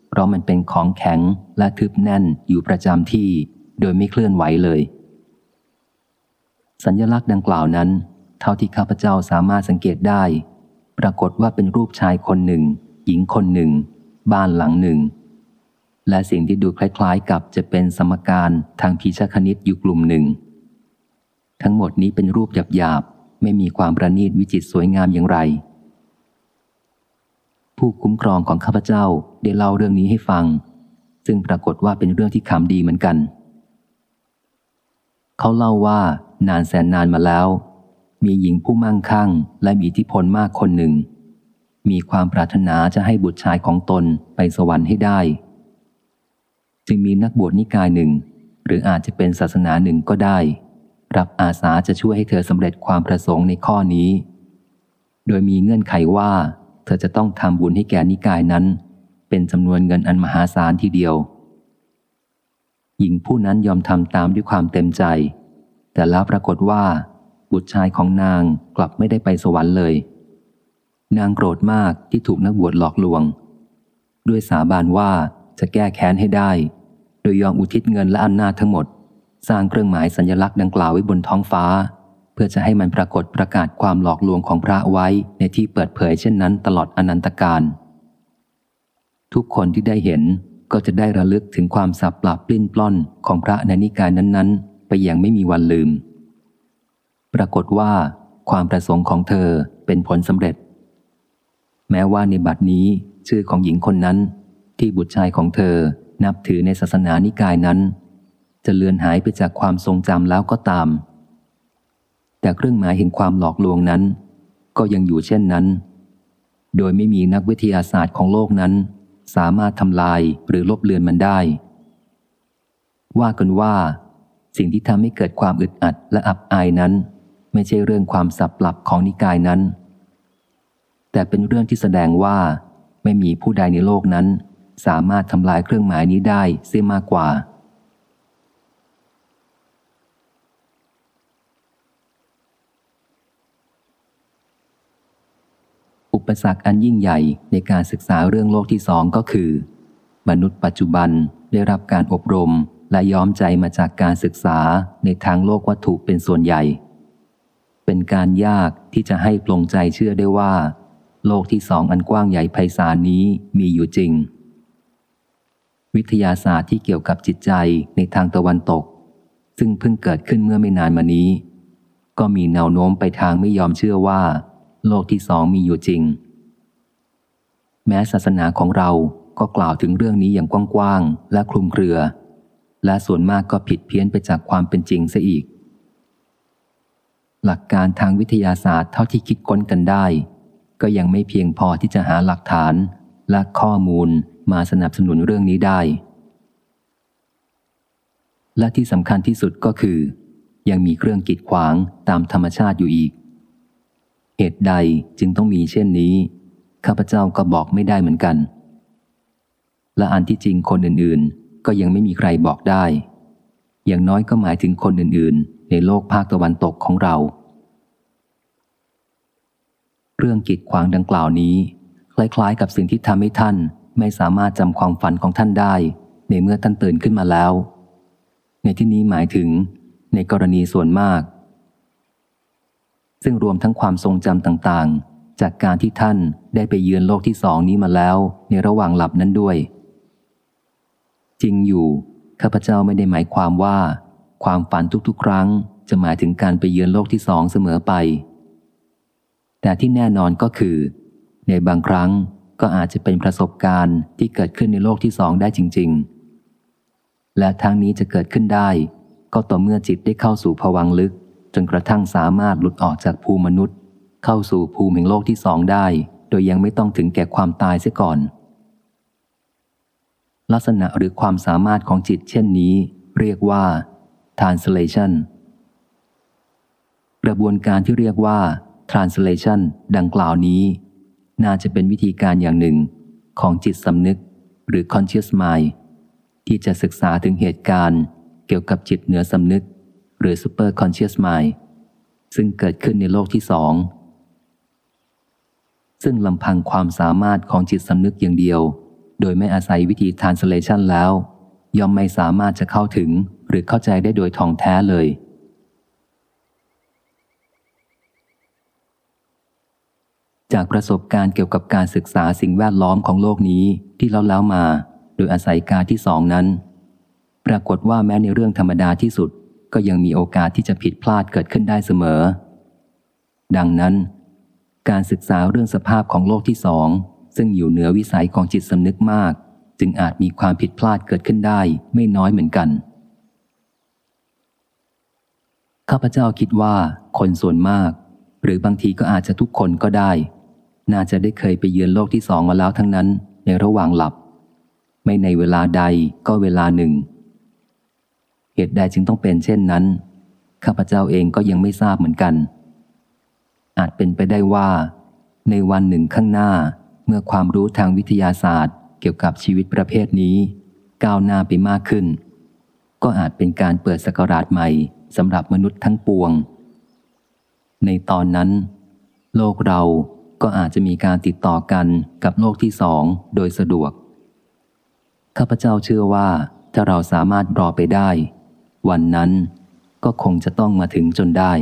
เพราะมันเป็นของแข็งและทึบแน่นอยู่ประจำที่ โดยไม่เคลื่อนไหวเลย สัญญลักษณ์ดังกล่าวนั้น เท่าที่ข้าพเจ้าสามารถสังเกตได้ ปรากฏว่าเป็นรูปชายคนหนึ่ง หญิงคนหนึ่ง บ้านหลังหนึ่ง และสิ่งที่ดูคล้ายๆ กับจะเป็นสมการทางพีชคณิตอยู่กลุ่มหนึ่ง ทั้งหมดนี้เป็นรูปหยาบๆไม่มีความประณีตวิจิตสวยงามอย่างไร ผู้คุ้มครองของข้าพเจ้าได้เล่าเรื่องนี้ให้ฟัง ซึ่งปรากฏว่าเป็นเรื่องที่ขำดีเหมือนกัน เขาเล่าว่านานแสนนานมาแล้ว มีหญิงผู้มั่งคั่งและมีอิทธิพลมากคนหนึ่ง มีความปรารถนาจะให้บุตรชายของตนไปสวรรค์ให้ได้ จึงมีนักบวชนิกายหนึ่ง หรืออาจจะเป็นศาสนาหนึ่งก็ได้ รับอาสาจะช่วยให้เธอสำเร็จความประสงค์ในข้อนี้ โดยมีเงื่อนไขว่า เธอจะต้องทำบุญให้แก่นิกายนั้น เป็นจำนวนเงินอันมหาศาลทีเดียว หญิงผู้นั้นยอมทำตามด้วยความเต็มใจ แต่แล้วปรากฏว่า บุตรชายของนางกลับไม่ได้ไปสวรรค์เลย นางโกรธมากที่ถูกนักบวชหลอกลวง ด้วยสาบานว่าจะแก้แค้นให้ได้ โดยยอมอุทิศเงินและอำนาจทั้งหมด สร้างเครื่องหมายสัญลักษณ์ดังกล่าวไว้บนท้องฟ้า เพื่อจะให้มันปรากฏประกาศความหลอกลวงของพระไว้ในที่เปิดเผยเช่นนั้นตลอดอนันตการ ทุกคนที่ได้เห็น ก็จะได้ระลึกถึงความสับปรับปลิ้นปล้อนของพระในนิกายนั้นๆ ไปอย่างไม่มีวันลืม ปรากฏว่า ความประสงค์ของเธอเป็นผลสำเร็จ แม้ว่าในบัดนี้ชื่อของหญิงคนนั้น ที่บุตรชายของเธอนับถือในศาสนานิกายนั้น จะเลือนหายไปจากความทรงจำแล้วก็ตาม แต่เครื่องหมายแห่งความหลอกลวงนั้น ก็ยังอยู่เช่นนั้น โดยไม่มีนักวิทยาศาสตร์ของโลกนั้น สามารถทำลายหรือลบเลือนมันได้ ว่ากันว่า สิ่งที่ทำให้เกิดความอึดอัดและอับอายนั้น ไม่ใช่เรื่องความสับหลับของนิกายนั้น แต่เป็นเรื่องที่แสดงว่า ไม่มีผู้ใดในโลกนั้น สามารถทำลายเครื่องหมายนี้ได้เสียมากกว่า อุปสรรคอันยิ่งใหญ่ในการศึกษาเรื่องโลกที่สองก็คือ มนุษย์ปัจจุบันได้รับการอบรมและย้อมใจมาจากการศึกษาในทางโลกวัตถุเป็นส่วนใหญ่ เป็นการยากที่จะให้ปลงใจเชื่อได้ว่า โลกที่สองอันกว้างใหญ่ไพศาลนี้มีอยู่จริง วิทยาศาสตร์ที่เกี่ยวกับจิตใจในทางตะวันตก ซึ่งเพิ่งเกิดขึ้นเมื่อไม่นานมานี้ ก็มีแนวโน้มไปทางไม่ยอมเชื่อว่า โลกที่สองมีอยู่จริง แม้ศาสนาของเราก็กล่าวถึงเรื่องนี้อย่างกว้างๆและคลุมเครือ และส่วนมากก็ผิดเพี้ยนไปจากความเป็นจริงซะอีก หลักการทางวิทยาศาสตร์เท่าที่คิดค้นกันได้ ก็ยังไม่เพียงพอที่จะหาหลักฐานและข้อมูลมาสนับสนุนเรื่องนี้ได้ และที่สำคัญที่สุดก็คือ ยังมีเครื่องกีดขวางตามธรรมชาติอยู่อีก เหตุใดจึงต้องมีเช่นนี้ ข้าพเจ้าก็บอกไม่ได้เหมือนกัน และอันที่จริงคนอื่นก็ยังไม่มีใครบอกได้ อย่างน้อยก็หมายถึงคนอื่นๆ ในโลกภาคตะวันตกของเรา เรื่องกิจขวางดังกล่าวนี้ คล้ายๆ กับสิ่งที่ทำให้ท่านไม่สามารถจำความฝันของท่านได้ ในเมื่อท่านตื่นขึ้นมาแล้ว ในที่นี้หมายถึง ในกรณีส่วนมาก ซึ่งรวมทั้งความทรงจำต่างๆ จากการที่ท่านได้ไปเยือนโลกที่สองนี้มาแล้วในระหว่างหลับนั้นด้วย จริงอยู่ ข้าพเจ้าไม่ได้หมายความว่า ความฝันทุกๆ ครั้ง จะหมายถึงการไปเยือนโลกที่สองเสมอไป แต่ที่แน่นอนก็คือ ในบางครั้งก็อาจจะเป็นประสบการณ์ที่เกิดขึ้นในโลกที่สองได้จริง ๆ และทางนี้จะเกิดขึ้นได้ ก็ต่อเมื่อจิตได้เข้าสู่ภวังลึก จนกระทั่งสามารถหลุดออกจากภูมิมนุษย์ เข้าสู่ภูมิแห่งโลกที่สองได้ โดยยังไม่ต้องถึงแก่ความตายเสียก่อน ลักษณะหรือความสามารถของจิตเช่นนี้ เรียกว่า translation กระบวนการที่เรียกว่า translation ดังกล่าวนี้ น่าจะเป็นวิธีการอย่างหนึ่งของจิตสำนึกหรือ conscious mind ที่จะศึกษาถึงเหตุการณ์ เกี่ยวกับจิตเหนือสำนึก หรือ super conscious mind ซึ่งเกิดขึ้นในโลกที่สอง ซึ่งลำพังความสามารถของจิตสำนึกอย่างเดียว โดยไม่อาศัยวิธี translation แล้ว ย่อมไม่สามารถจะเข้าถึงหรือเข้าใจได้โดยท่องแท้เลย จากประสบการณ์เกี่ยวกับการศึกษาสิ่งแวดล้อมของโลกนี้ที่เราแล้วมา โดยอาศัยการที่สองนั้น ปรากฏว่าแม้ในเรื่องธรรมดาที่สุด ก็ยังมีโอกาสที่จะผิดพลาดเกิดขึ้นได้เสมอ ดังนั้น การศึกษาเรื่องสภาพของโลกที่สอง ซึ่งอยู่เหนือวิสัยของจิตสำนึกมาก จึงอาจมีความผิดพลาดเกิดขึ้นได้ไม่น้อยเหมือนกันข้าพเจ้าคิดว่าคนส่วนมาก หรือบางทีก็อาจจะทุกคนก็ได้ น่าจะได้เคยไปเยือนโลกที่สองมาแล้วทั้งนั้น ในระหว่างหลับ ไม่ในเวลาใดก็เวลาหนึ่ง เหตุใดจึงต้องเป็นเช่นนั้น ข้าพเจ้าเองก็ยังไม่ทราบเหมือนกัน อาจเป็นไปได้ว่า ในวันหนึ่งข้างหน้า เมื่อความรู้ทางวิทยาศาสตร์ เกี่ยวกับชีวิตประเภทนี้ ก้าวหน้าไปมากขึ้น ก็อาจเป็นการเปิดสกราชใหม่สำหรับมนุษย์ทั้งปวง ในตอนนั้น โลกเราก็อาจจะมีการติดต่อกันกับโลกที่สองโดยสะดวก ข้าพเจ้าเชื่อว่าถ้าเราสามารถรอไปได้ วันนั้นก็คงจะต้องมาถึงจนได้